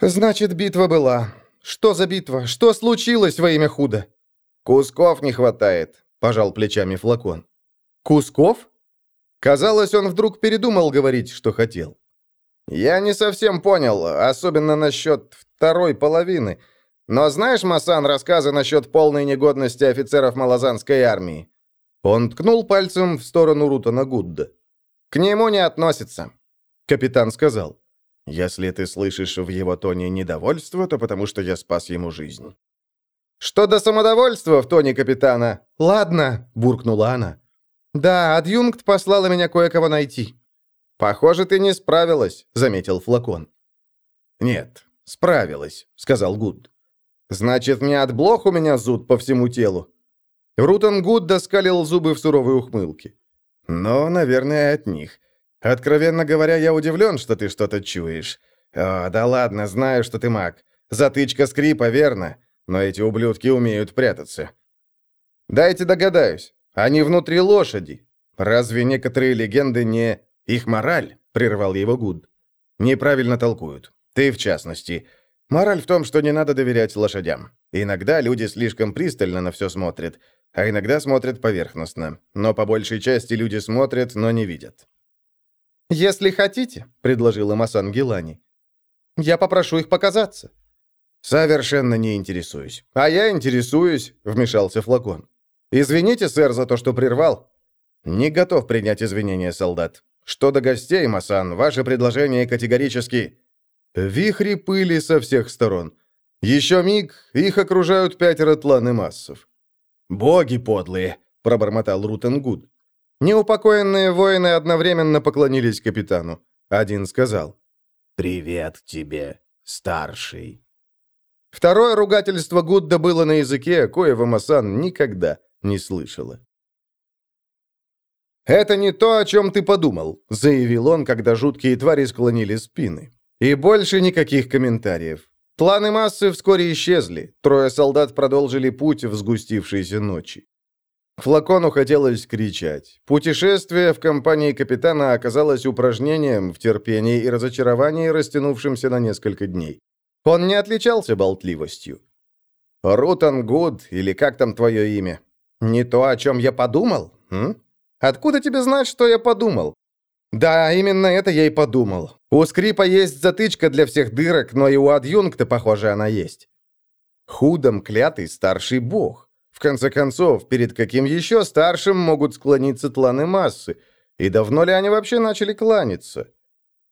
«Значит, битва была. Что за битва? Что случилось во имя худа?» «Кусков не хватает», — пожал плечами флакон. «Кусков?» Казалось, он вдруг передумал говорить, что хотел. «Я не совсем понял, особенно насчет второй половины. Но знаешь, Масан, рассказы насчет полной негодности офицеров малазанской армии?» Он ткнул пальцем в сторону Рутана Гудда. «К нему не относится», — капитан сказал. «Если ты слышишь в его тоне недовольство, то потому что я спас ему жизнь». «Что до самодовольства в тоне капитана?» «Ладно», — буркнула она. «Да, адъюнкт послала меня кое-кого найти». «Похоже, ты не справилась», — заметил флакон. «Нет, справилась», — сказал Гуд. Значит, не от блох у меня зуд по всему телу. Рутон Гуд доскалил зубы в суровой ухмылке. «Ну, наверное, от них. Откровенно говоря, я удивлен, что ты что-то чуешь. О, да ладно, знаю, что ты маг. Затычка скрипа, верно. Но эти ублюдки умеют прятаться». «Дайте догадаюсь. Они внутри лошади. Разве некоторые легенды не...» «Их мораль», — прервал его Гуд. «Неправильно толкуют. Ты в частности. Мораль в том, что не надо доверять лошадям. Иногда люди слишком пристально на все смотрят, а иногда смотрят поверхностно. Но по большей части люди смотрят, но не видят. «Если хотите», — предложила Масан Гелани, — «я попрошу их показаться». «Совершенно не интересуюсь». «А я интересуюсь», — вмешался флакон. «Извините, сэр, за то, что прервал». «Не готов принять извинения, солдат. Что до гостей, Масан, ваше предложение категорически...» Вихри пыли со всех сторон. Еще миг, их окружают пятеро тланы массов. «Боги подлые!» — пробормотал Рутенгуд. Неупокоенные воины одновременно поклонились капитану. Один сказал «Привет тебе, старший». Второе ругательство Гудда было на языке, коего Масан никогда не слышала. «Это не то, о чем ты подумал», — заявил он, когда жуткие твари склонили спины. И больше никаких комментариев. Планы массы вскоре исчезли. Трое солдат продолжили путь в сгустившейся ночи. Флакону хотелось кричать. Путешествие в компании капитана оказалось упражнением в терпении и разочаровании, растянувшимся на несколько дней. Он не отличался болтливостью. «Рутан Гуд, или как там твое имя? Не то, о чем я подумал? М? Откуда тебе знать, что я подумал? Да, именно это я и подумал. У скрипа есть затычка для всех дырок, но и у адъюнкта, похоже, она есть. Худом клятый старший бог. В конце концов, перед каким еще старшим могут склониться тланы массы? И давно ли они вообще начали кланяться?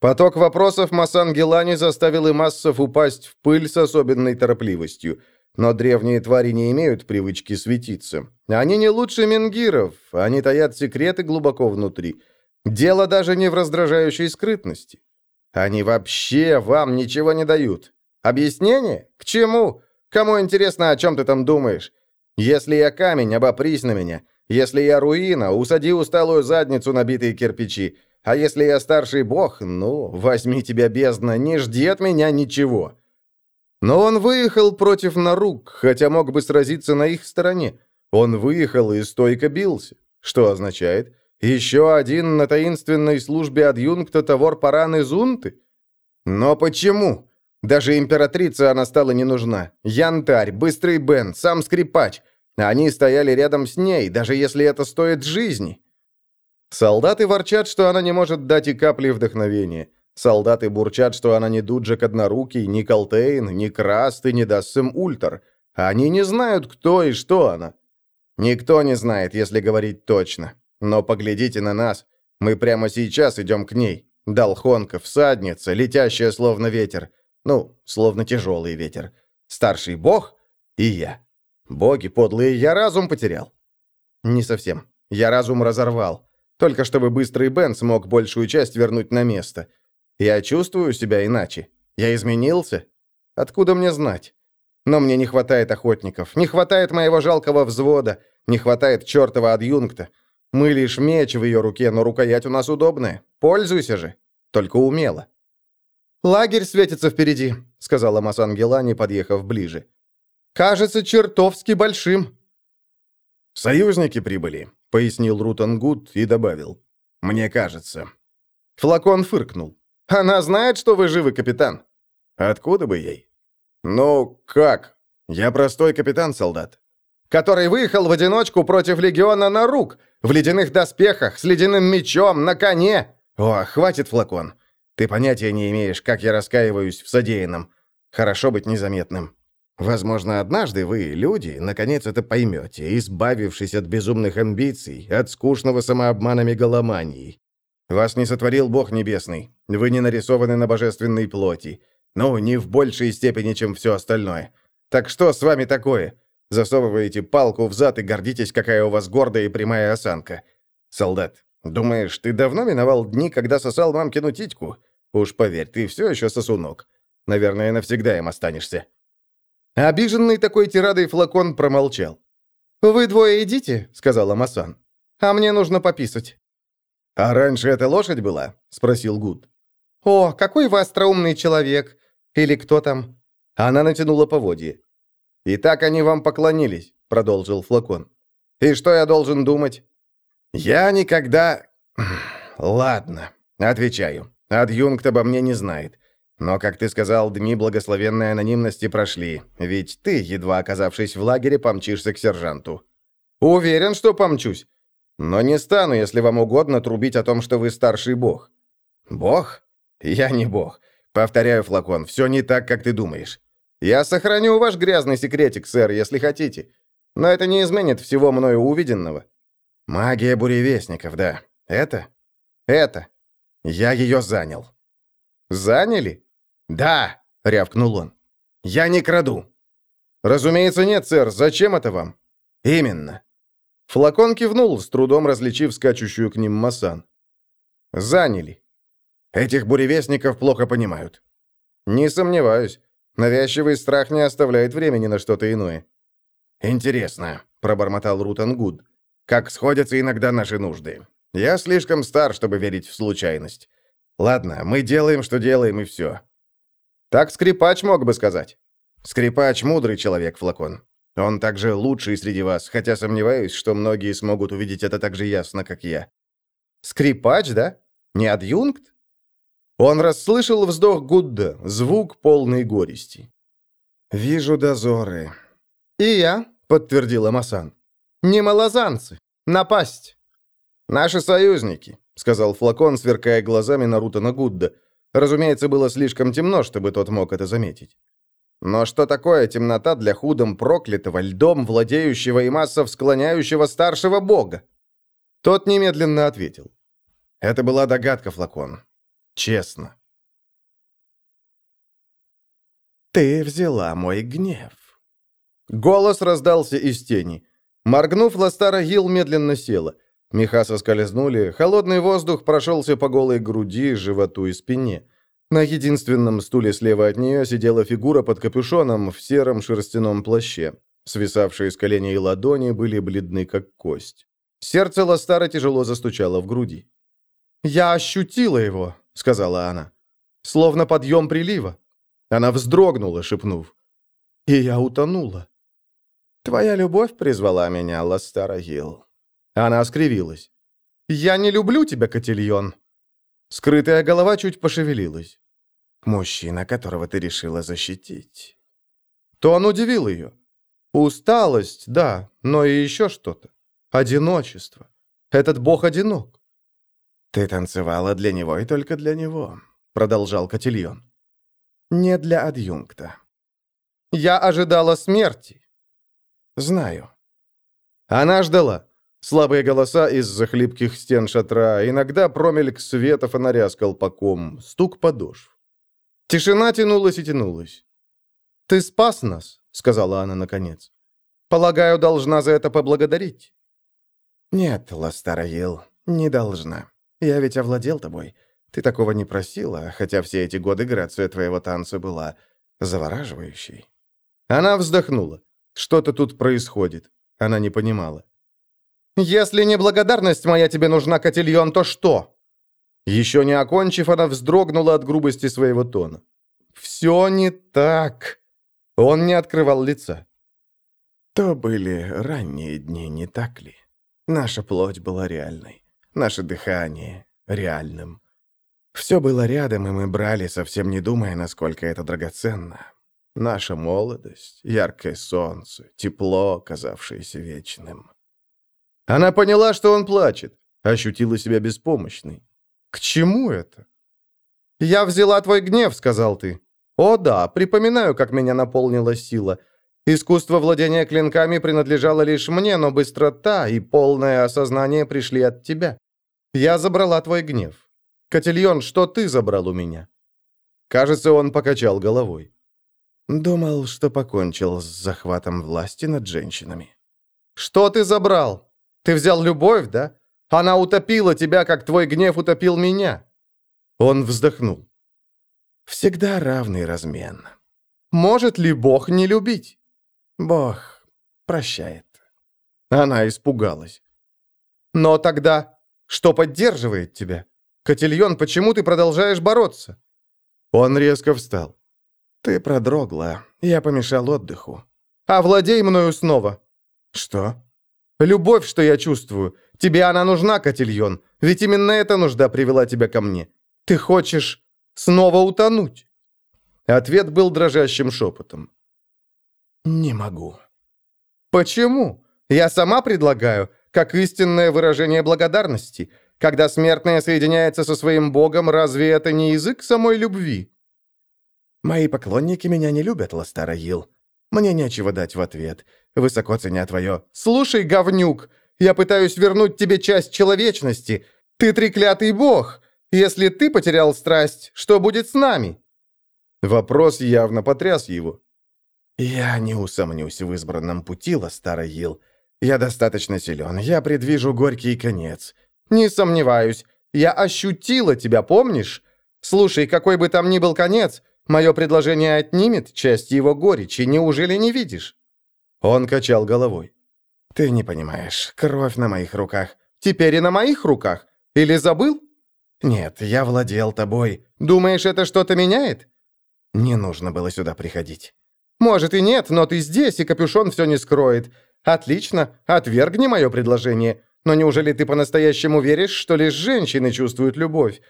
Поток вопросов Масан Гелани заставил и массов упасть в пыль с особенной торопливостью. Но древние твари не имеют привычки светиться. Они не лучше менгиров, они таят секреты глубоко внутри. Дело даже не в раздражающей скрытности. Они вообще вам ничего не дают. Объяснение? К чему? Кому интересно, о чем ты там думаешь? Если я камень, обопрись на меня. Если я руина, усади усталую задницу на битые кирпичи. А если я старший бог, ну, возьми тебя, бездна, не жди от меня ничего. Но он выехал против Нарук, хотя мог бы сразиться на их стороне. Он выехал и стойко бился. Что означает? Еще один на таинственной службе адъюнкта Тавор Паран из Унты? Но почему? Даже императрице она стала не нужна. Янтарь, Быстрый Бен, сам скрипач. Они стояли рядом с ней, даже если это стоит жизни. Солдаты ворчат, что она не может дать и капли вдохновения. Солдаты бурчат, что она не Дуджек Однорукий, ни Колтейн, ни Краст и не Дассем Ультер. Они не знают, кто и что она. Никто не знает, если говорить точно. Но поглядите на нас. Мы прямо сейчас идем к ней. Долхонка, всадница, летящая словно ветер. Ну, словно тяжелый ветер. Старший бог и я. Боги подлые, я разум потерял. Не совсем. Я разум разорвал. Только чтобы быстрый Бен смог большую часть вернуть на место. Я чувствую себя иначе. Я изменился? Откуда мне знать? Но мне не хватает охотников, не хватает моего жалкого взвода, не хватает чертова адъюнкта. Мы лишь меч в ее руке, но рукоять у нас удобная. Пользуйся же. Только умело. «Лагерь светится впереди», — сказала Масан Гелани, подъехав ближе. «Кажется чертовски большим». «Союзники прибыли», — пояснил Рутан Гуд и добавил. «Мне кажется». Флакон фыркнул. «Она знает, что вы живы, капитан?» «Откуда бы ей?» «Ну, как? Я простой капитан-солдат который выехал в одиночку против легиона на рук, в ледяных доспехах, с ледяным мечом, на коне. О, хватит, флакон. Ты понятия не имеешь, как я раскаиваюсь в содеянном. Хорошо быть незаметным. Возможно, однажды вы, люди, наконец это поймете, избавившись от безумных амбиций, от скучного самообмана мегаломании. Вас не сотворил Бог Небесный. Вы не нарисованы на божественной плоти. Ну, не в большей степени, чем все остальное. Так что с вами такое? Засовываете палку в зад и гордитесь, какая у вас гордая и прямая осанка. Солдат, думаешь, ты давно миновал дни, когда сосал мамкину титьку? Уж поверь, ты все еще сосунок. Наверное, навсегда им останешься». Обиженный такой тирадой флакон промолчал. «Вы двое идите», — сказала Масан. «А мне нужно пописать». «А раньше это лошадь была?» — спросил Гуд. «О, какой вы остроумный человек! Или кто там?» Она натянула поводье. «И так они вам поклонились», — продолжил флакон. «И что я должен думать?» «Я никогда...» «Ладно, отвечаю. Адъюнкт обо мне не знает. Но, как ты сказал, дни благословенной анонимности прошли. Ведь ты, едва оказавшись в лагере, помчишься к сержанту». «Уверен, что помчусь. Но не стану, если вам угодно, трубить о том, что вы старший бог». «Бог? Я не бог. Повторяю, флакон, все не так, как ты думаешь. Я сохраню ваш грязный секретик, сэр, если хотите. Но это не изменит всего мною увиденного. Магия буревестников, да. Это? Это. Я ее занял. Заняли? Да, рявкнул он. Я не краду. Разумеется, нет, сэр. Зачем это вам? Именно. Флакон кивнул, с трудом различив скачущую к ним Масан. Заняли. Этих буревестников плохо понимают. Не сомневаюсь. Навязчивый страх не оставляет времени на что-то иное. «Интересно», — пробормотал Рутангуд, — «как сходятся иногда наши нужды. Я слишком стар, чтобы верить в случайность. Ладно, мы делаем, что делаем, и все». «Так скрипач мог бы сказать». «Скрипач — мудрый человек, Флакон. Он также лучший среди вас, хотя сомневаюсь, что многие смогут увидеть это так же ясно, как я». «Скрипач, да? Не адъюнкт?» Он расслышал вздох Гудда, звук полной горести. «Вижу дозоры». «И я», — подтвердила Масан. «Не малозанцы. Напасть». «Наши союзники», — сказал Флакон, сверкая глазами Наруто на Гудда. Разумеется, было слишком темно, чтобы тот мог это заметить. Но что такое темнота для худом проклятого, льдом владеющего и массов склоняющего старшего бога? Тот немедленно ответил. Это была догадка, Флакон. Честно. «Ты взяла мой гнев». Голос раздался из тени. Моргнув, Ластара Гил медленно села. Меха соскользнули, холодный воздух прошелся по голой груди, животу и спине. На единственном стуле слева от нее сидела фигура под капюшоном в сером шерстяном плаще. Свисавшие с коленей ладони были бледны, как кость. Сердце Ластара тяжело застучало в груди. «Я ощутила его», — сказала она. «Словно подъем прилива». Она вздрогнула, шепнув. «И я утонула». «Твоя любовь призвала меня, Ластара Гилл». Она скривилась. «Я не люблю тебя, Котильон». Скрытая голова чуть пошевелилась. «Мужчина, которого ты решила защитить». То он удивил ее. Усталость, да, но и еще что-то. Одиночество. Этот бог одинок. «Ты танцевала для него и только для него», — продолжал Котильон. «Не для адъюнкта». «Я ожидала смерти». «Знаю». Она ждала. Слабые голоса из-за хлипких стен шатра, иногда промельк света фонаря с колпаком, стук подошв. Тишина тянулась и тянулась. «Ты спас нас», — сказала она наконец. «Полагаю, должна за это поблагодарить». «Нет, Ластараил, не должна». Я ведь овладел тобой. Ты такого не просила, хотя все эти годы грация твоего танца была завораживающей». Она вздохнула. Что-то тут происходит. Она не понимала. «Если не благодарность моя тебе нужна, Котильон, то что?» Еще не окончив, она вздрогнула от грубости своего тона. «Все не так». Он не открывал лица. То были ранние дни, не так ли? Наша плоть была реальной наше дыхание реальным. Все было рядом, и мы брали, совсем не думая, насколько это драгоценно. Наша молодость, яркое солнце, тепло, казавшееся вечным. Она поняла, что он плачет, ощутила себя беспомощной. «К чему это?» «Я взяла твой гнев», — сказал ты. «О да, припоминаю, как меня наполнила сила. Искусство владения клинками принадлежало лишь мне, но быстрота и полное осознание пришли от тебя. Я забрала твой гнев. Котельон, что ты забрал у меня?» Кажется, он покачал головой. Думал, что покончил с захватом власти над женщинами. «Что ты забрал? Ты взял любовь, да? Она утопила тебя, как твой гнев утопил меня». Он вздохнул. «Всегда равный размен. Может ли Бог не любить?» «Бог прощает». Она испугалась. «Но тогда что поддерживает тебя? Котельон, почему ты продолжаешь бороться?» Он резко встал. «Ты продрогла. Я помешал отдыху. Овладей мною снова». «Что?» «Любовь, что я чувствую. Тебе она нужна, Котельон. Ведь именно эта нужда привела тебя ко мне. Ты хочешь снова утонуть?» Ответ был дрожащим шепотом. «Не могу». «Почему? Я сама предлагаю, как истинное выражение благодарности. Когда смертная соединяется со своим богом, разве это не язык самой любви?» «Мои поклонники меня не любят, Ластара Йил. Мне нечего дать в ответ. Высоко ценя твое. Слушай, говнюк, я пытаюсь вернуть тебе часть человечности. Ты треклятый бог. Если ты потерял страсть, что будет с нами?» Вопрос явно потряс его. «Я не усомнюсь в избранном пути, Ластара Йил. Я достаточно силен, я предвижу горький конец. Не сомневаюсь. Я ощутила тебя, помнишь? Слушай, какой бы там ни был конец, мое предложение отнимет часть его горечи, неужели не видишь?» Он качал головой. «Ты не понимаешь, кровь на моих руках. Теперь и на моих руках. Или забыл?» «Нет, я владел тобой. Думаешь, это что-то меняет?» «Не нужно было сюда приходить». «Может и нет, но ты здесь, и капюшон все не скроет. Отлично, отвергни мое предложение. Но неужели ты по-настоящему веришь, что лишь женщины чувствуют любовь?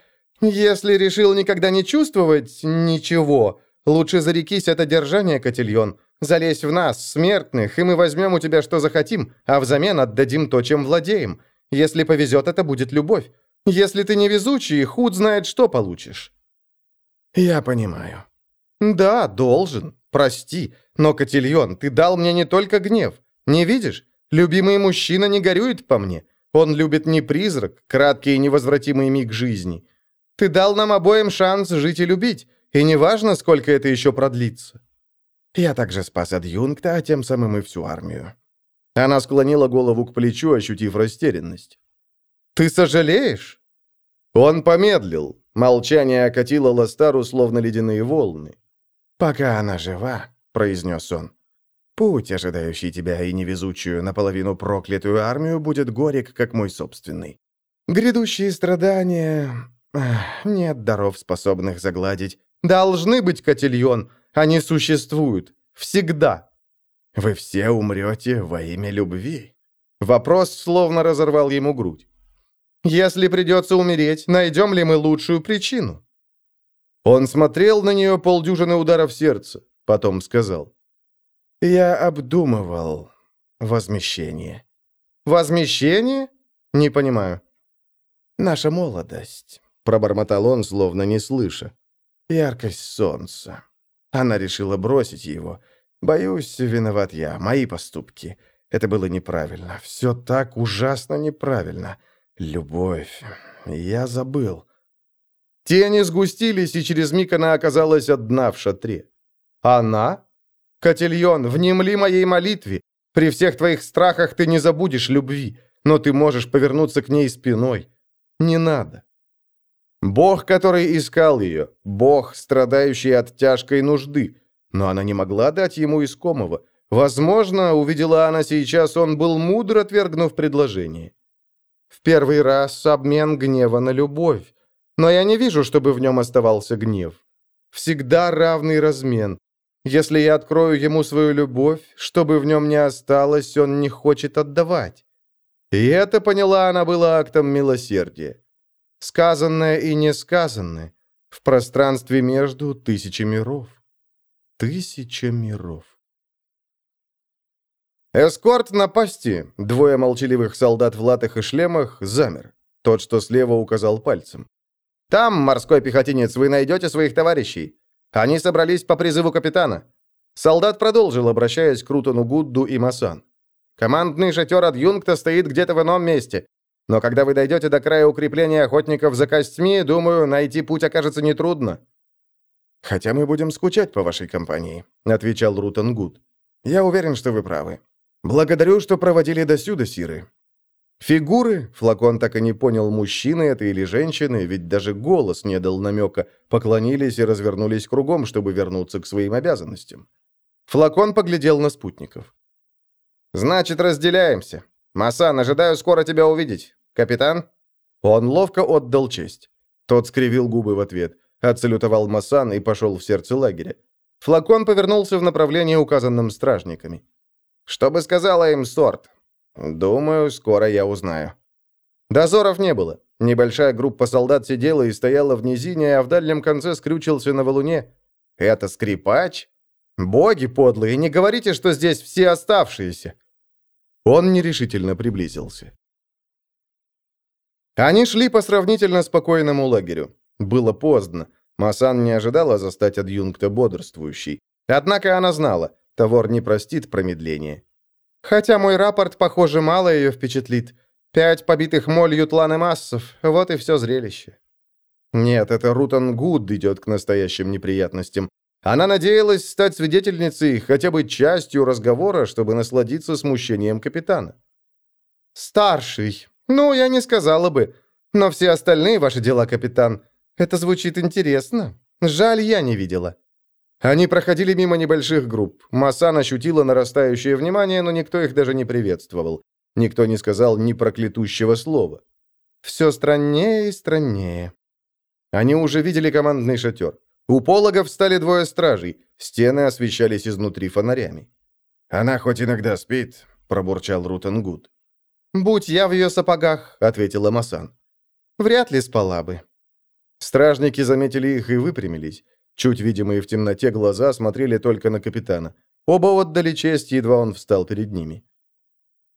Если решил никогда не чувствовать ничего, лучше зарекись это держание, Котельон. Залезь в нас, смертных, и мы возьмем у тебя что захотим, а взамен отдадим то, чем владеем. Если повезет, это будет любовь. Если ты невезучий, худ знает, что получишь». «Я понимаю». «Да, должен. Прости. Но, Котельон, ты дал мне не только гнев. Не видишь? Любимый мужчина не горюет по мне. Он любит не призрак, краткий и невозвратимый миг жизни. Ты дал нам обоим шанс жить и любить, и неважно, сколько это еще продлится. Я также спас адъюнкта, а тем самым и всю армию». Она склонила голову к плечу, ощутив растерянность. «Ты сожалеешь?» Он помедлил. Молчание окатило Ластару, словно ледяные волны. «Пока она жива», — произнес он. «Путь, ожидающий тебя и невезучую, наполовину проклятую армию, будет горек, как мой собственный. Грядущие страдания... Нет даров, способных загладить. Должны быть, Котельон, они существуют. Всегда. Вы все умрете во имя любви. Вопрос словно разорвал ему грудь. Если придется умереть, найдем ли мы лучшую причину? Он смотрел на нее полдюжины ударов сердца, потом сказал. «Я обдумывал возмещение». «Возмещение? Не понимаю». «Наша молодость», — пробормотал он, словно не слыша. «Яркость солнца. Она решила бросить его. Боюсь, виноват я, мои поступки. Это было неправильно. Все так ужасно неправильно. Любовь. Я забыл. Тени сгустились, и через миг она оказалась одна в шатре. Она? Котельон, внемли моей молитве. При всех твоих страхах ты не забудешь любви, но ты можешь повернуться к ней спиной. Не надо. Бог, который искал ее, Бог, страдающий от тяжкой нужды. Но она не могла дать ему искомого. Возможно, увидела она сейчас, он был мудр, отвергнув предложение. В первый раз обмен гнева на любовь. Но я не вижу, чтобы в нем оставался гнев. Всегда равный размен. Если я открою ему свою любовь, чтобы в нем не осталось, он не хочет отдавать. И это, поняла она, было актом милосердия сказанное и несказанное, в пространстве между тысячи миров. Тысяча миров. Эскорт на пасти, двое молчаливых солдат в латах и шлемах, замер. Тот, что слева, указал пальцем. «Там, морской пехотинец, вы найдете своих товарищей. Они собрались по призыву капитана». Солдат продолжил, обращаясь к Рутону Гудду и Масан. «Командный шатер адъюнкта стоит где-то в ином месте. Но когда вы дойдете до края укрепления охотников за костьми, думаю, найти путь окажется нетрудно». «Хотя мы будем скучать по вашей компании», — отвечал Рутон Гуд. «Я уверен, что вы правы. Благодарю, что проводили досюда, Сиры». Фигуры, флакон так и не понял, мужчины это или женщины, ведь даже голос не дал намека, поклонились и развернулись кругом, чтобы вернуться к своим обязанностям. Флакон поглядел на спутников. «Значит, разделяемся. «Масан, ожидаю скоро тебя увидеть. Капитан?» Он ловко отдал честь. Тот скривил губы в ответ, отсалютовал Масан и пошел в сердце лагеря. Флакон повернулся в направлении, указанном стражниками. «Что бы сказала им сорт?» «Думаю, скоро я узнаю». Дозоров не было. Небольшая группа солдат сидела и стояла в низине, а в дальнем конце скрючился на валуне. «Это скрипач?» «Боги подлые, не говорите, что здесь все оставшиеся!» Он нерешительно приблизился. Они шли по сравнительно спокойному лагерю. Было поздно. Масан не ожидала застать адъюнкта бодрствующей. Однако она знала, Тавор не простит промедления. Хотя мой рапорт, похоже, мало ее впечатлит. Пять побитых молью тланы массов, вот и все зрелище. Нет, это Рутан Гуд идет к настоящим неприятностям. Она надеялась стать свидетельницей хотя бы частью разговора, чтобы насладиться смущением капитана. «Старший. Ну, я не сказала бы. Но все остальные ваши дела, капитан. Это звучит интересно. Жаль, я не видела». Они проходили мимо небольших групп. Масан ощутила нарастающее внимание, но никто их даже не приветствовал. Никто не сказал ни проклятущего слова. Все страннее и страннее. Они уже видели командный шатер. У пологов встали двое стражей, стены освещались изнутри фонарями. «Она хоть иногда спит», — пробурчал Рутенгуд. «Будь я в ее сапогах», — ответила Масан. «Вряд ли спала бы». Стражники заметили их и выпрямились. Чуть видимые в темноте глаза смотрели только на капитана. Оба отдали честь, едва он встал перед ними.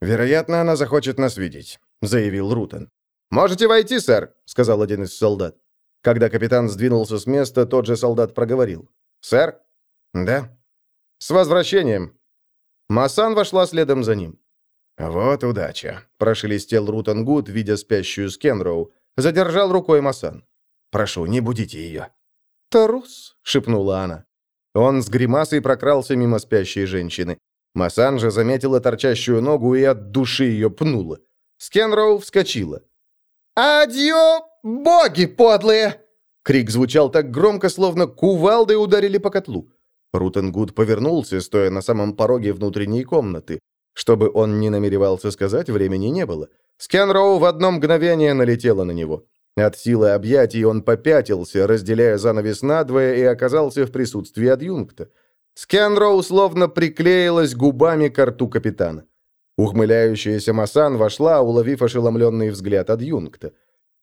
«Вероятно, она захочет нас видеть», — заявил Рутен. «Можете войти, сэр», — сказал один из солдат. Когда капитан сдвинулся с места, тот же солдат проговорил. «Сэр?» «Да?» «С возвращением!» Масан вошла следом за ним. «Вот удача», — прошелестел Рутангут, видя спящую Скенроу. Задержал рукой Масан. «Прошу, не будите ее». «Тарус», — шепнула она. Он с гримасой прокрался мимо спящей женщины. Масан же заметила торчащую ногу и от души ее пнула. Скенроу вскочила. «Адьё, боги подлые!» Крик звучал так громко, словно кувалдой ударили по котлу. Рутенгуд повернулся, стоя на самом пороге внутренней комнаты. Чтобы он не намеревался сказать, времени не было. Скенроу в одно мгновение налетела на него. От силы объятий он попятился, разделяя занавес надвое, и оказался в присутствии адъюнкта. Скенроу словно приклеилась губами к рту капитана. Ухмыляющаяся Масан вошла, уловив ошеломленный взгляд адъюнкта.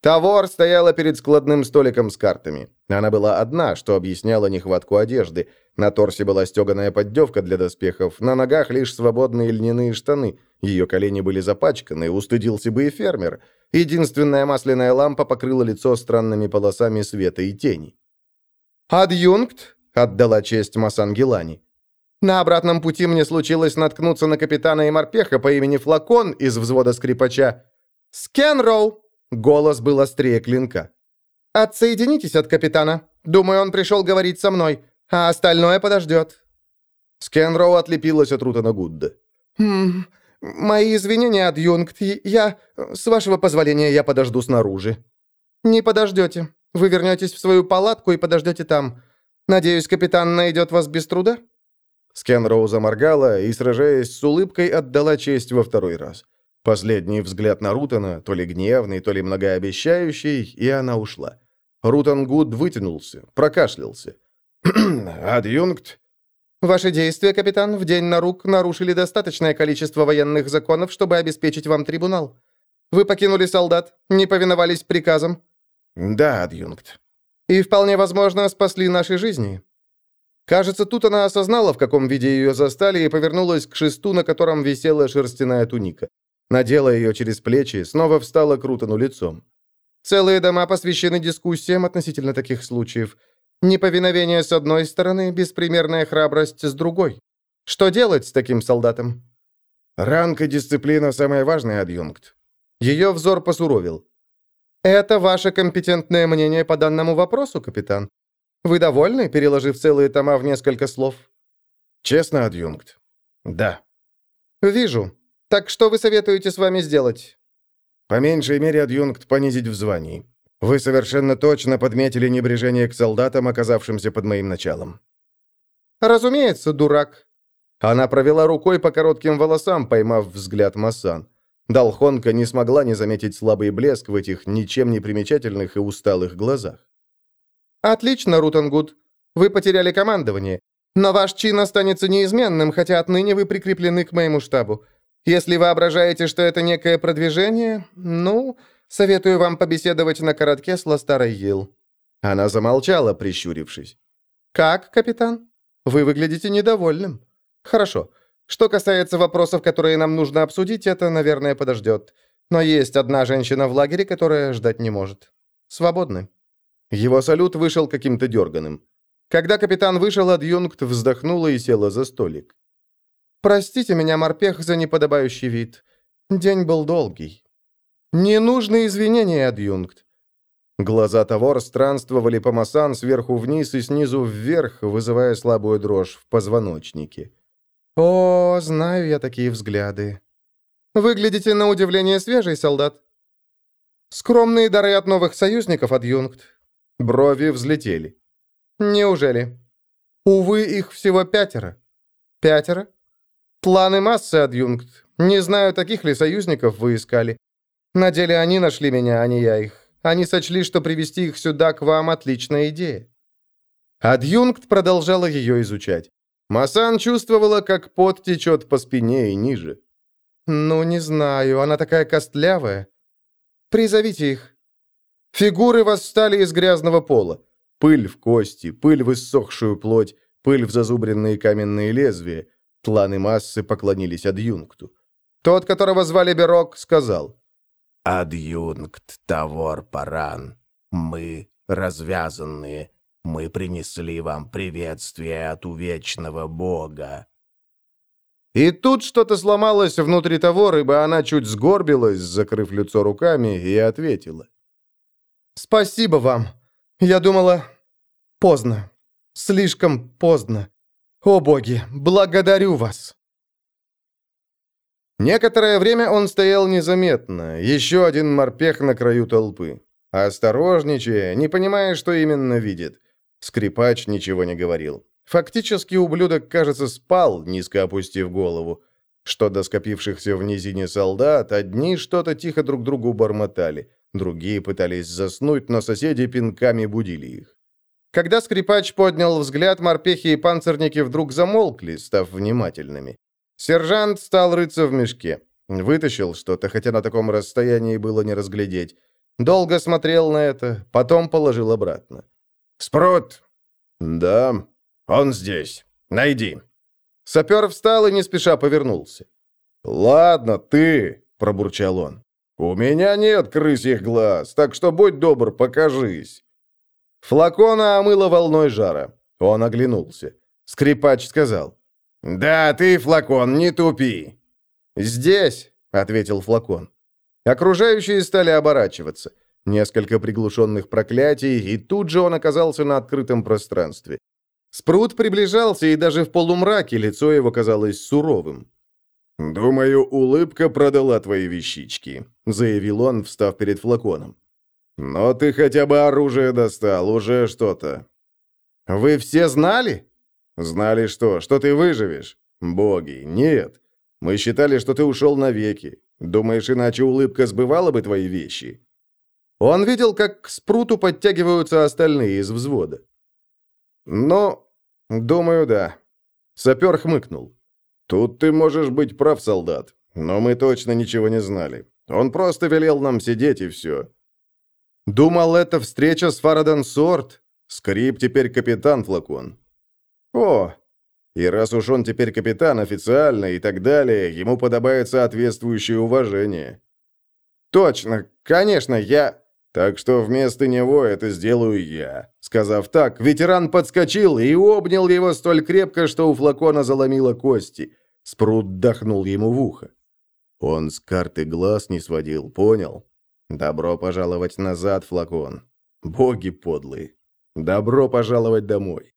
Тавор стояла перед складным столиком с картами. Она была одна, что объясняло нехватку одежды. На торсе была стеганая поддевка для доспехов, на ногах лишь свободные льняные штаны. Ее колени были запачканы, устыдился бы и фермер. Единственная масляная лампа покрыла лицо странными полосами света и тени. «Адъюнкт?» — отдала честь Масан Гелани. На обратном пути мне случилось наткнуться на капитана и морпеха по имени Флакон из взвода скрипача. «Скенроу!» — голос был острее клинка. «Отсоединитесь от капитана. Думаю, он пришел говорить со мной, а остальное подождет». Скенроу отлепилась от Рутана Гудда. «Хм, мои извинения, адъюнкт. Я, с вашего позволения, я подожду снаружи». «Не подождете. Вы вернетесь в свою палатку и подождете там. Надеюсь, капитан найдет вас без труда?» Скенроу заморгала и, сражаясь с улыбкой, отдала честь во второй раз. Последний взгляд на Рутана, то ли гневный, то ли многообещающий, и она ушла. Рутан Гуд вытянулся, прокашлялся. «Адъюнкт?» «Ваши действия, капитан, в день на рук нарушили достаточное количество военных законов, чтобы обеспечить вам трибунал. Вы покинули солдат, не повиновались приказам». «Да, адъюнкт». «И вполне возможно спасли наши жизни. Кажется, тут она осознала, в каком виде ее застали, и повернулась к шесту, на котором висела шерстяная туника. Надела ее через плечи, снова встала к Рутану лицом. Целые дома посвящены дискуссиям относительно таких случаев. Неповиновение с одной стороны, беспримерная храбрость с другой. Что делать с таким солдатом? Ранг и дисциплина – самый важный адъюнкт. Ее взор посуровил. «Это ваше компетентное мнение по данному вопросу, капитан? Вы довольны, переложив целые тома в несколько слов? Честно, адъюнкт? Да. Вижу. Так что вы советуете с вами сделать? По меньшей мере, адъюнкт понизить в звании. Вы совершенно точно подметили небрежение к солдатам, оказавшимся под моим началом. Разумеется, дурак. Она провела рукой по коротким волосам, поймав взгляд Массан. Долхонка не смогла не заметить слабый блеск в этих ничем не примечательных и усталых глазах. «Отлично, Рутангуд. Вы потеряли командование. Но ваш чин останется неизменным, хотя отныне вы прикреплены к моему штабу. Если воображаете, что это некое продвижение, ну, советую вам побеседовать на коротке с Ластарой Йилл». Она замолчала, прищурившись. «Как, капитан? Вы выглядите недовольным. Хорошо. Что касается вопросов, которые нам нужно обсудить, это, наверное, подождет. Но есть одна женщина в лагере, которая ждать не может. Свободны». Его салют вышел каким-то дерганым. Когда капитан вышел, адъюнкт вздохнула и села за столик. «Простите меня, морпех, за неподобающий вид. День был долгий. Не нужны извинения, адъюнкт. Глаза Тавор странствовали по Масан сверху вниз и снизу вверх, вызывая слабую дрожь в позвоночнике. «О, знаю я такие взгляды. Выглядите на удивление свежий, солдат. Скромные дары от новых союзников, адъюнкт». Брови взлетели. Неужели? Увы, их всего пятеро. Пятеро? Планы массы, адъюнкт. Не знаю, таких ли союзников вы искали. На деле они нашли меня, а не я их. Они сочли, что привести их сюда к вам отличная идея. Адъюнкт продолжала ее изучать. Масан чувствовала, как пот течет по спине и ниже. «Ну, не знаю, она такая костлявая. Призовите их». Фигуры восстали из грязного пола. Пыль в кости, пыль в иссохшую плоть, пыль в зазубренные каменные лезвия. Тланы массы поклонились адъюнкту. Тот, которого звали Берок, сказал. «Адъюнкт Тавор Паран, мы развязанные, мы принесли вам приветствие от увечного бога». И тут что-то сломалось внутри того рыбы, она чуть сгорбилась, закрыв лицо руками, и ответила. «Спасибо вам. Я думала... Поздно. Слишком поздно. О боги, благодарю вас!» Некоторое время он стоял незаметно, еще один морпех на краю толпы. Осторожничая, не понимая, что именно видит. Скрипач ничего не говорил. Фактически ублюдок, кажется, спал, низко опустив голову. Что до скопившихся в низине солдат, одни что-то тихо друг другу бормотали. Другие пытались заснуть, но соседи пинками будили их. Когда скрипач поднял взгляд, морпехи и панцирники вдруг замолкли, став внимательными. Сержант стал рыться в мешке. Вытащил что-то, хотя на таком расстоянии было не разглядеть. Долго смотрел на это, потом положил обратно. «Спрут!» «Да, он здесь. Найди». Сапер встал и не спеша повернулся. «Ладно, ты», — пробурчал он. «У меня нет крысьих глаз, так что будь добр, покажись». Флакона омыло волной жара. Он оглянулся. Скрипач сказал. «Да, ты, флакон, не тупи». «Здесь», — ответил флакон. Окружающие стали оборачиваться. Несколько приглушенных проклятий, и тут же он оказался на открытом пространстве. Спрут приближался, и даже в полумраке лицо его казалось суровым. «Думаю, улыбка продала твои вещички», — заявил он, встав перед флаконом. «Но ты хотя бы оружие достал, уже что-то». «Вы все знали?» «Знали что? Что ты выживешь?» «Боги, нет. Мы считали, что ты ушел навеки. Думаешь, иначе улыбка сбывала бы твои вещи?» Он видел, как к спруту подтягиваются остальные из взвода. «Ну, думаю, да». Сапер хмыкнул. «Тут ты можешь быть прав, солдат, но мы точно ничего не знали. Он просто велел нам сидеть и все». «Думал, это встреча с Фараден Сорт? Скрип теперь капитан Флакон». «О, и раз уж он теперь капитан официально и так далее, ему подобает соответствующее уважение». «Точно, конечно, я...» «Так что вместо него это сделаю я». Сказав так, ветеран подскочил и обнял его столь крепко, что у флакона заломило кости. Спрут дохнул ему в ухо. Он с карты глаз не сводил, понял? Добро пожаловать назад, флакон. Боги подлые. Добро пожаловать домой.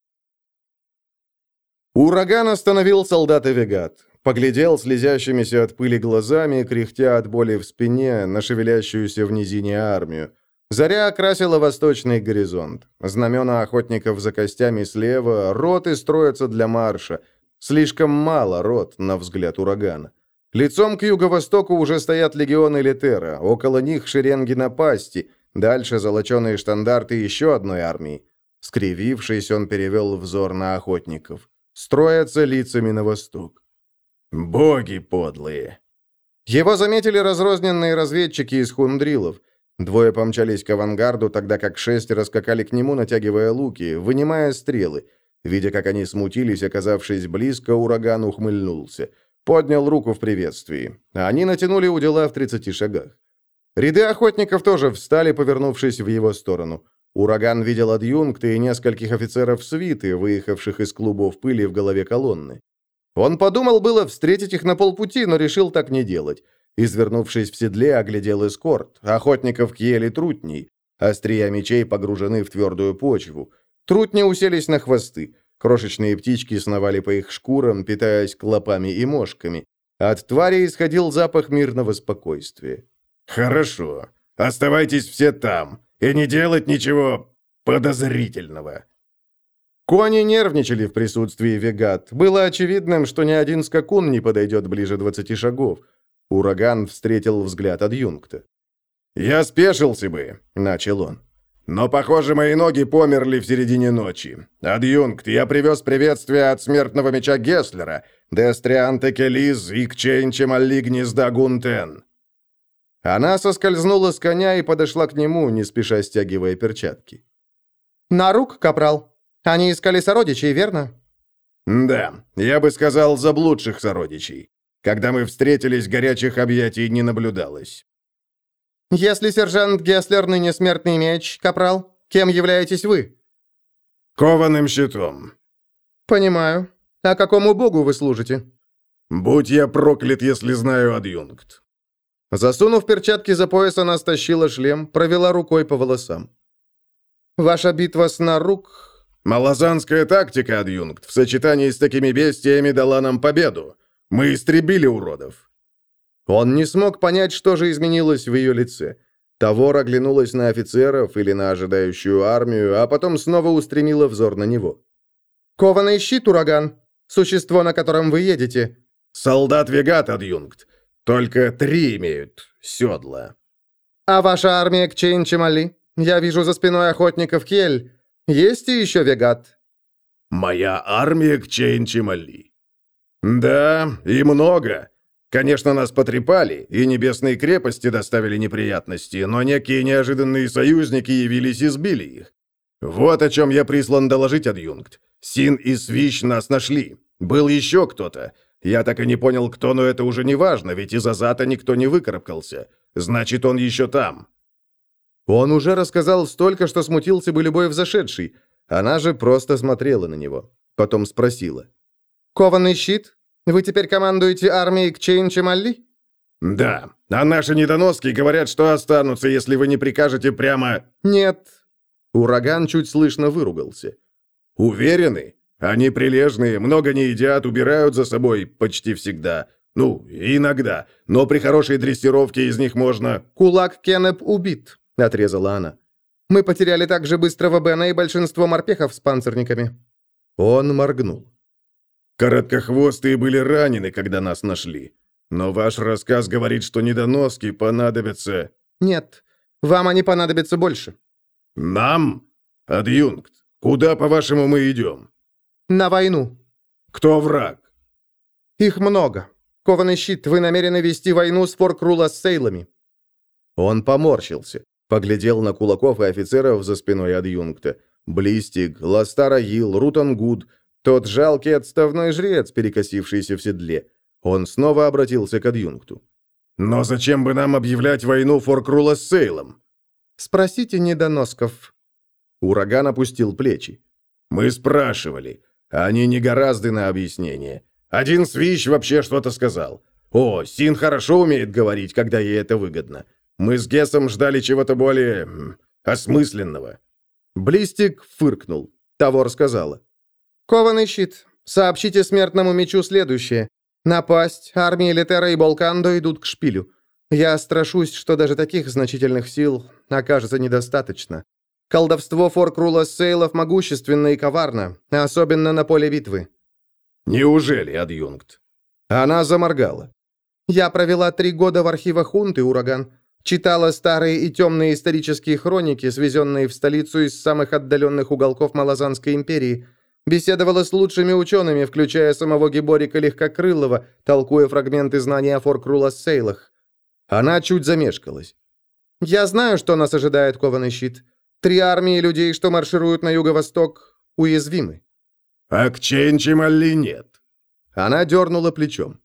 Ураган остановил солдата Вегат. Поглядел слезящимися от пыли глазами, кряхтя от боли в спине, на шевелящуюся в низине армию. Заря окрасила восточный горизонт. Знамена охотников за костями слева, роты строятся для марша. Слишком мало рот, на взгляд урагана. Лицом к юго-востоку уже стоят легионы Летера, около них шеренги напасти, дальше золоченые штандарты еще одной армии. Скривившись, он перевел взор на охотников. Строятся лицами на восток. «Боги подлые!» Его заметили разрозненные разведчики из хундрилов. Двое помчались к авангарду, тогда как шесть раскакали к нему, натягивая луки, вынимая стрелы. Видя, как они смутились, оказавшись близко, ураган ухмыльнулся. Поднял руку в приветствии. Они натянули удила в 30 шагах. Ряды охотников тоже встали, повернувшись в его сторону. Ураган видел адъюнкты и нескольких офицеров свиты, выехавших из клубов пыли в голове колонны. Он подумал было встретить их на полпути, но решил так не делать. Извернувшись в седле, оглядел эскорт. Охотников кьели трутней. Острия мечей погружены в твердую почву. Трутни уселись на хвосты. Крошечные птички сновали по их шкурам, питаясь клопами и мошками. От твари исходил запах мирного спокойствия. «Хорошо. Оставайтесь все там. И не делать ничего подозрительного». Кони нервничали в присутствии вегат. Было очевидным, что ни один скакун не подойдет ближе 20 шагов. Ураган встретил взгляд адъюнкта. «Я спешился бы», — начал он. Но, похоже, мои ноги померли в середине ночи. Адъюнкт, я привез приветствие от смертного меча Гесслера, Дестрианте Келиз и Кчейнче Малли гнезда Гунтен». Она соскользнула с коня и подошла к нему, не спеша стягивая перчатки. «На рук, капрал. Они искали сородичей, верно?» «Да, я бы сказал, заблудших сородичей. Когда мы встретились, горячих объятий не наблюдалось. «Если сержант Гесслер ныне смертный меч, капрал, кем являетесь вы?» «Кованым щитом». «Понимаю. А какому богу вы служите?» «Будь я проклят, если знаю адъюнкт». Засунув перчатки за пояс, она стащила шлем, провела рукой по волосам. «Ваша битва с Нарук...» «Малозанская тактика, адъюнкт, в сочетании с такими бестиями дала нам победу. Мы истребили уродов». Он не смог понять, что же изменилось в ее лице. Тавор оглянулась на офицеров или на ожидающую армию, а потом снова устремила взор на него. «Кованый щит, ураган! Существо, на котором вы едете!» «Солдат-вегат, адъюнкт! Только три имеют седла!» «А ваша армия к Чейн-Чемали? Я вижу за спиной охотников Кель. Есть и еще вегат?» «Моя армия к Чейн-Чемали?» «Да, и много!» Конечно, нас потрепали, и небесные крепости доставили неприятности, но некие неожиданные союзники явились и сбили их. Вот о чем я прислан доложить, адъюнкт. Син и Свищ нас нашли. Был еще кто-то. Я так и не понял, кто, но это уже не важно, ведь из Азата никто не выкарабкался. Значит, он еще там. Он уже рассказал столько, что смутился бы любой взошедший. Она же просто смотрела на него. Потом спросила. «Кованый щит? Вы теперь командуете армией к Чейн-Чемалли?» «Да. А наши недоноски говорят, что останутся, если вы не прикажете прямо...» «Нет». Ураган чуть слышно выругался. «Уверены? Они прилежные, много не едят, убирают за собой почти всегда. Ну, иногда. Но при хорошей дрессировке из них можно...» «Кулак Кеннеп убит», — отрезала она. «Мы потеряли также быстрого Бена и большинство морпехов с панцирниками». Он моргнул. Короткохвостые были ранены, когда нас нашли. Но ваш рассказ говорит, что недоноски понадобятся...» «Нет, вам они понадобятся больше». «Нам? Адъюнкт, куда, по-вашему, мы идем?» «На войну». «Кто враг?» «Их много. Кованый щит, вы намерены вести войну с Форкрул Ассейлами». Он поморщился, поглядел на кулаков и офицеров за спиной адъюнкта. Блистик, Ластара Йил, Рутангуд, тот жалкий отставной жрец, перекосившийся в седле. Он снова обратился к адъюнкту. «Но зачем бы нам объявлять войну Форкрул Ассейлам?» «Спросите недоносков». Ураган опустил плечи. «Мы спрашивали. Они не гораздо на объяснение. Один свищ вообще что-то сказал. О, Син хорошо умеет говорить, когда ей это выгодно. Мы с Гесом ждали чего-то более... осмысленного». Блистик фыркнул. Тавор сказала. «Кованый щит. Сообщите смертному мечу следующее. Напасть, армии Летера и Болкандо идут к шпилю. Я страшусь, что даже таких значительных сил окажется недостаточно. Колдовство Форкрула Сейлов могущественно и коварно, особенно на поле битвы». «Неужели, адъюнкт?» Она заморгала. «Я провела три года в архивах Хунты, Ураган. Читала старые и темные исторические хроники, свезенные в столицу из самых отдаленных уголков Малазанской империи. Беседовала с лучшими учеными, включая самого Геборика Легкокрылова, толкуя фрагменты знаний о Форкрула-Сейлах. Она чуть замешкалась. «Я знаю, что нас ожидает кованый щит. Три армии людей, что маршируют на юго-восток, уязвимы». «А к Ченчималли нет». Она дернула плечом.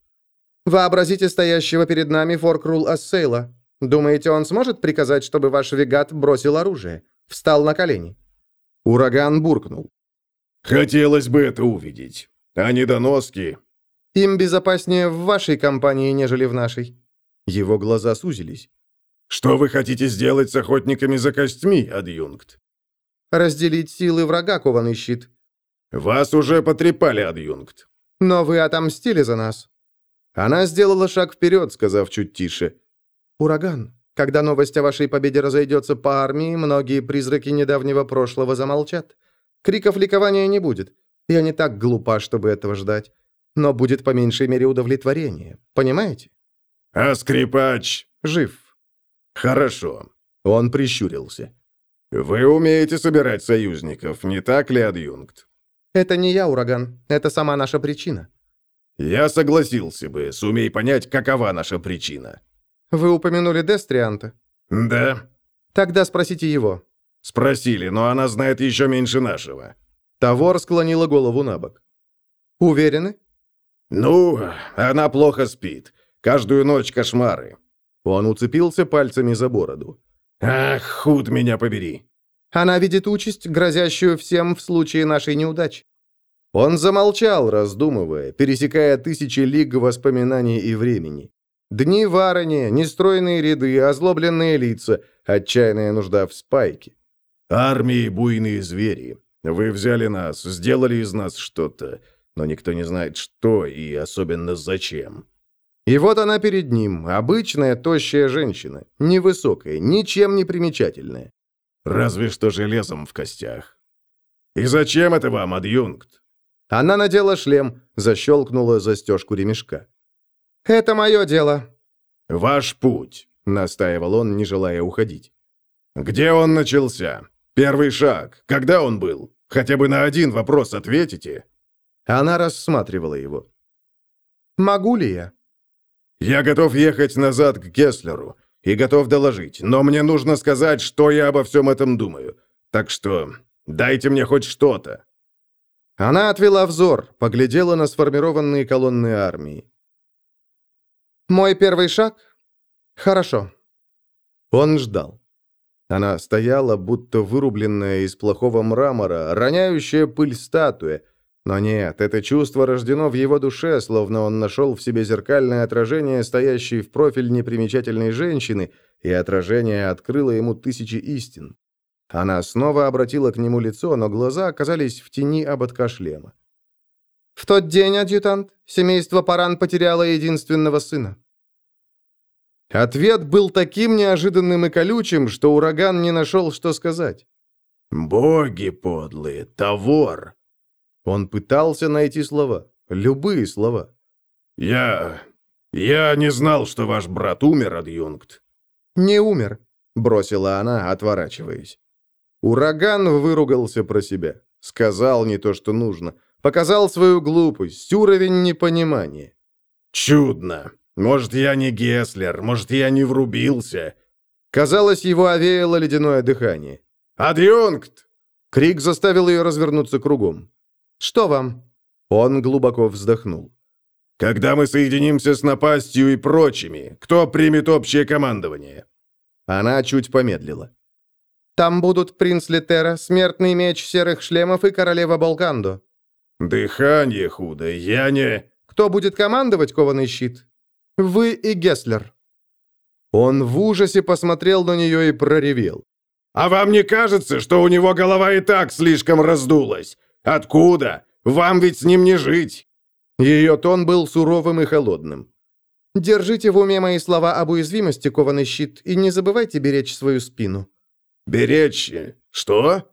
«Вообразите стоящего перед нами Форкрул Ассейла. Думаете, он сможет приказать, чтобы ваш вегат бросил оружие? Встал на колени?» Ураган буркнул. «Хотелось бы это увидеть. А недоноски...» «Им безопаснее в вашей компании, нежели в нашей». Его глаза сузились. «Что вы хотите сделать с охотниками за костьми, адъюнкт?» «Разделить силы врага, кованый щит». «Вас уже потрепали, адъюнкт». «Но вы отомстили за нас». Она сделала шаг вперед, сказав чуть тише. «Ураган, когда новость о вашей победе разойдется по армии, многие призраки недавнего прошлого замолчат. Криков ликования не будет. Я не так глупа, чтобы этого ждать. Но будет по меньшей мере удовлетворение. Понимаете? А скрипач? Жив. Хорошо. Он прищурился. Вы умеете собирать союзников, не так ли, адъюнкт? Это не я, ураган. Это сама наша причина. Я согласился бы, сумей понять, какова наша причина. Вы упомянули Дестрианта? Да. Тогда спросите его. Спросили, но она знает еще меньше нашего. Тавор склонила голову на бок. Уверены? Ну, она плохо спит. Каждую ночь кошмары. Он уцепился пальцами за бороду. Ах, худ меня побери. Она видит участь, грозящую всем в случае нашей неудачи. Он замолчал, раздумывая, пересекая тысячи лиг воспоминаний и времени. Дни в Ароне, нестройные ряды, озлобленные лица, отчаянная нужда в спайке. Армии буйные звери. Вы взяли нас, сделали из нас что-то, но никто не знает, что и особенно зачем. И вот она перед ним, обычная тощая женщина, невысокая, ничем не примечательная. Разве что железом в костях. И зачем это вам, адъюнкт? Она надела шлем, защелкнула застежку ремешка. «Это мое дело». «Ваш путь», — настаивал он, не желая уходить. «Где он начался? Первый шаг. Когда он был? Хотя бы на один вопрос ответите». Она рассматривала его. «Могу ли я?» «Я готов ехать назад к Гесслеру и готов доложить, но мне нужно сказать, что я обо всем этом думаю. Так что дайте мне хоть что-то». Она отвела взор, поглядела на сформированные колонны армии. «Мой первый шаг? Хорошо». Он ждал. Она стояла, будто вырубленная из плохого мрамора, роняющая пыль статуя. Но нет, это чувство рождено в его душе, словно он нашел в себе зеркальное отражение, стоящее в профиль непримечательной женщины, и отражение открыло ему тысячи истин. Она снова обратила к нему лицо, но глаза оказались в тени ободка шлема. «В тот день, адъютант, семейство Паран потеряло единственного сына». Ответ был таким неожиданным и колючим, что ураган не нашел, что сказать. «Боги подлые, Тавор!» Он пытался найти слова, любые слова. «Я... я не знал, что ваш брат умер, адъюнкт». «Не умер», — бросила она, отворачиваясь. Ураган выругался про себя. Сказал не то, что нужно. Показал свою глупость, уровень непонимания. «Чудно. Может, я не Геслер, может, я не врубился». Казалось, его овеяло ледяное дыхание. «Адъюнкт!» Крик заставил ее развернуться кругом. «Что вам?» Он глубоко вздохнул. «Когда мы соединимся с напастью и прочими, кто примет общее командование?» Она чуть помедлила. «Там будут принц Летера, смертный меч серых шлемов и королева Балкандо». «Дыхание худо, я не...» «Кто будет командовать, кованый щит?» «Вы и Гесслер». Он в ужасе посмотрел на нее и проревел. «А вам не кажется, что у него голова и так слишком раздулась? Откуда? Вам ведь с ним не жить!» Ее тон был суровым и холодным. «Держите в уме мои слова об уязвимости, кованый щит, и не забывайте беречь свою спину». «Беречь? Что?»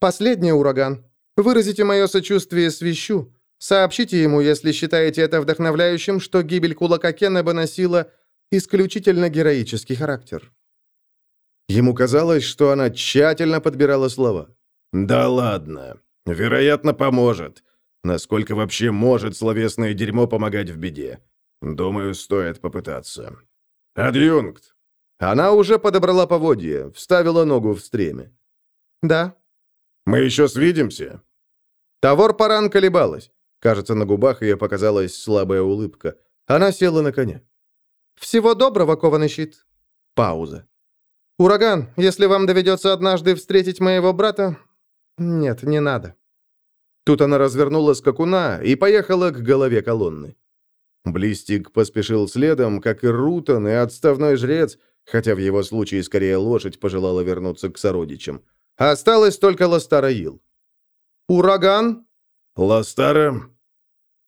«Последний ураган. Выразите мое сочувствие свищу. Сообщите ему, если считаете это вдохновляющим, что гибель кулака Кеннеба носила исключительно героический характер». Ему казалось, что она тщательно подбирала слова. «Да ладно. Вероятно, поможет. Насколько вообще может словесное дерьмо помогать в беде? Думаю, стоит попытаться. Адъюнкт!» Она уже подобрала поводье, вставила ногу в стреме. «Да». «Мы еще свидимся?» Тавор Паран колебалась. Кажется, на губах ее показалась слабая улыбка. Она села на коня. «Всего доброго, кованый щит». Пауза. «Ураган, если вам доведется однажды встретить моего брата...» «Нет, не надо». Тут она развернула скакуна и поехала к голове колонны. Блистик поспешил следом, как и Рутон, и отставной жрец, хотя в его случае скорее лошадь пожелала вернуться к сородичам. Осталось только Ластараил. «Ураган?» «Ластара?»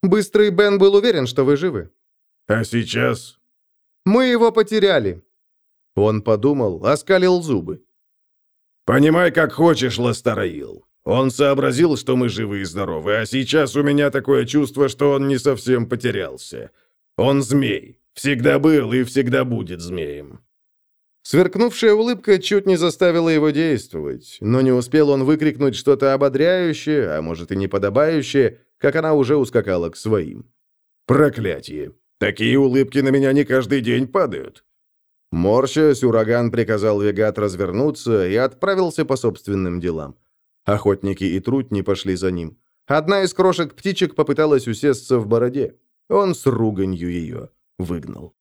«Быстрый Бен был уверен, что вы живы». «А сейчас?» «Мы его потеряли». Он подумал, оскалил зубы. «Понимай, как хочешь, Ластараил. Он сообразил, что мы живы и здоровы, а сейчас у меня такое чувство, что он не совсем потерялся. Он змей. Всегда был и всегда будет змеем». Сверкнувшая улыбка чуть не заставила его действовать, но не успел он выкрикнуть что-то ободряющее, а может и неподобающее, как она уже ускакала к своим. «Проклятие! Такие улыбки на меня не каждый день падают!» Морщась, ураган приказал Вегат развернуться и отправился по собственным делам. Охотники и трутни пошли за ним. Одна из крошек птичек попыталась усесться в бороде. Он с руганью ее выгнал.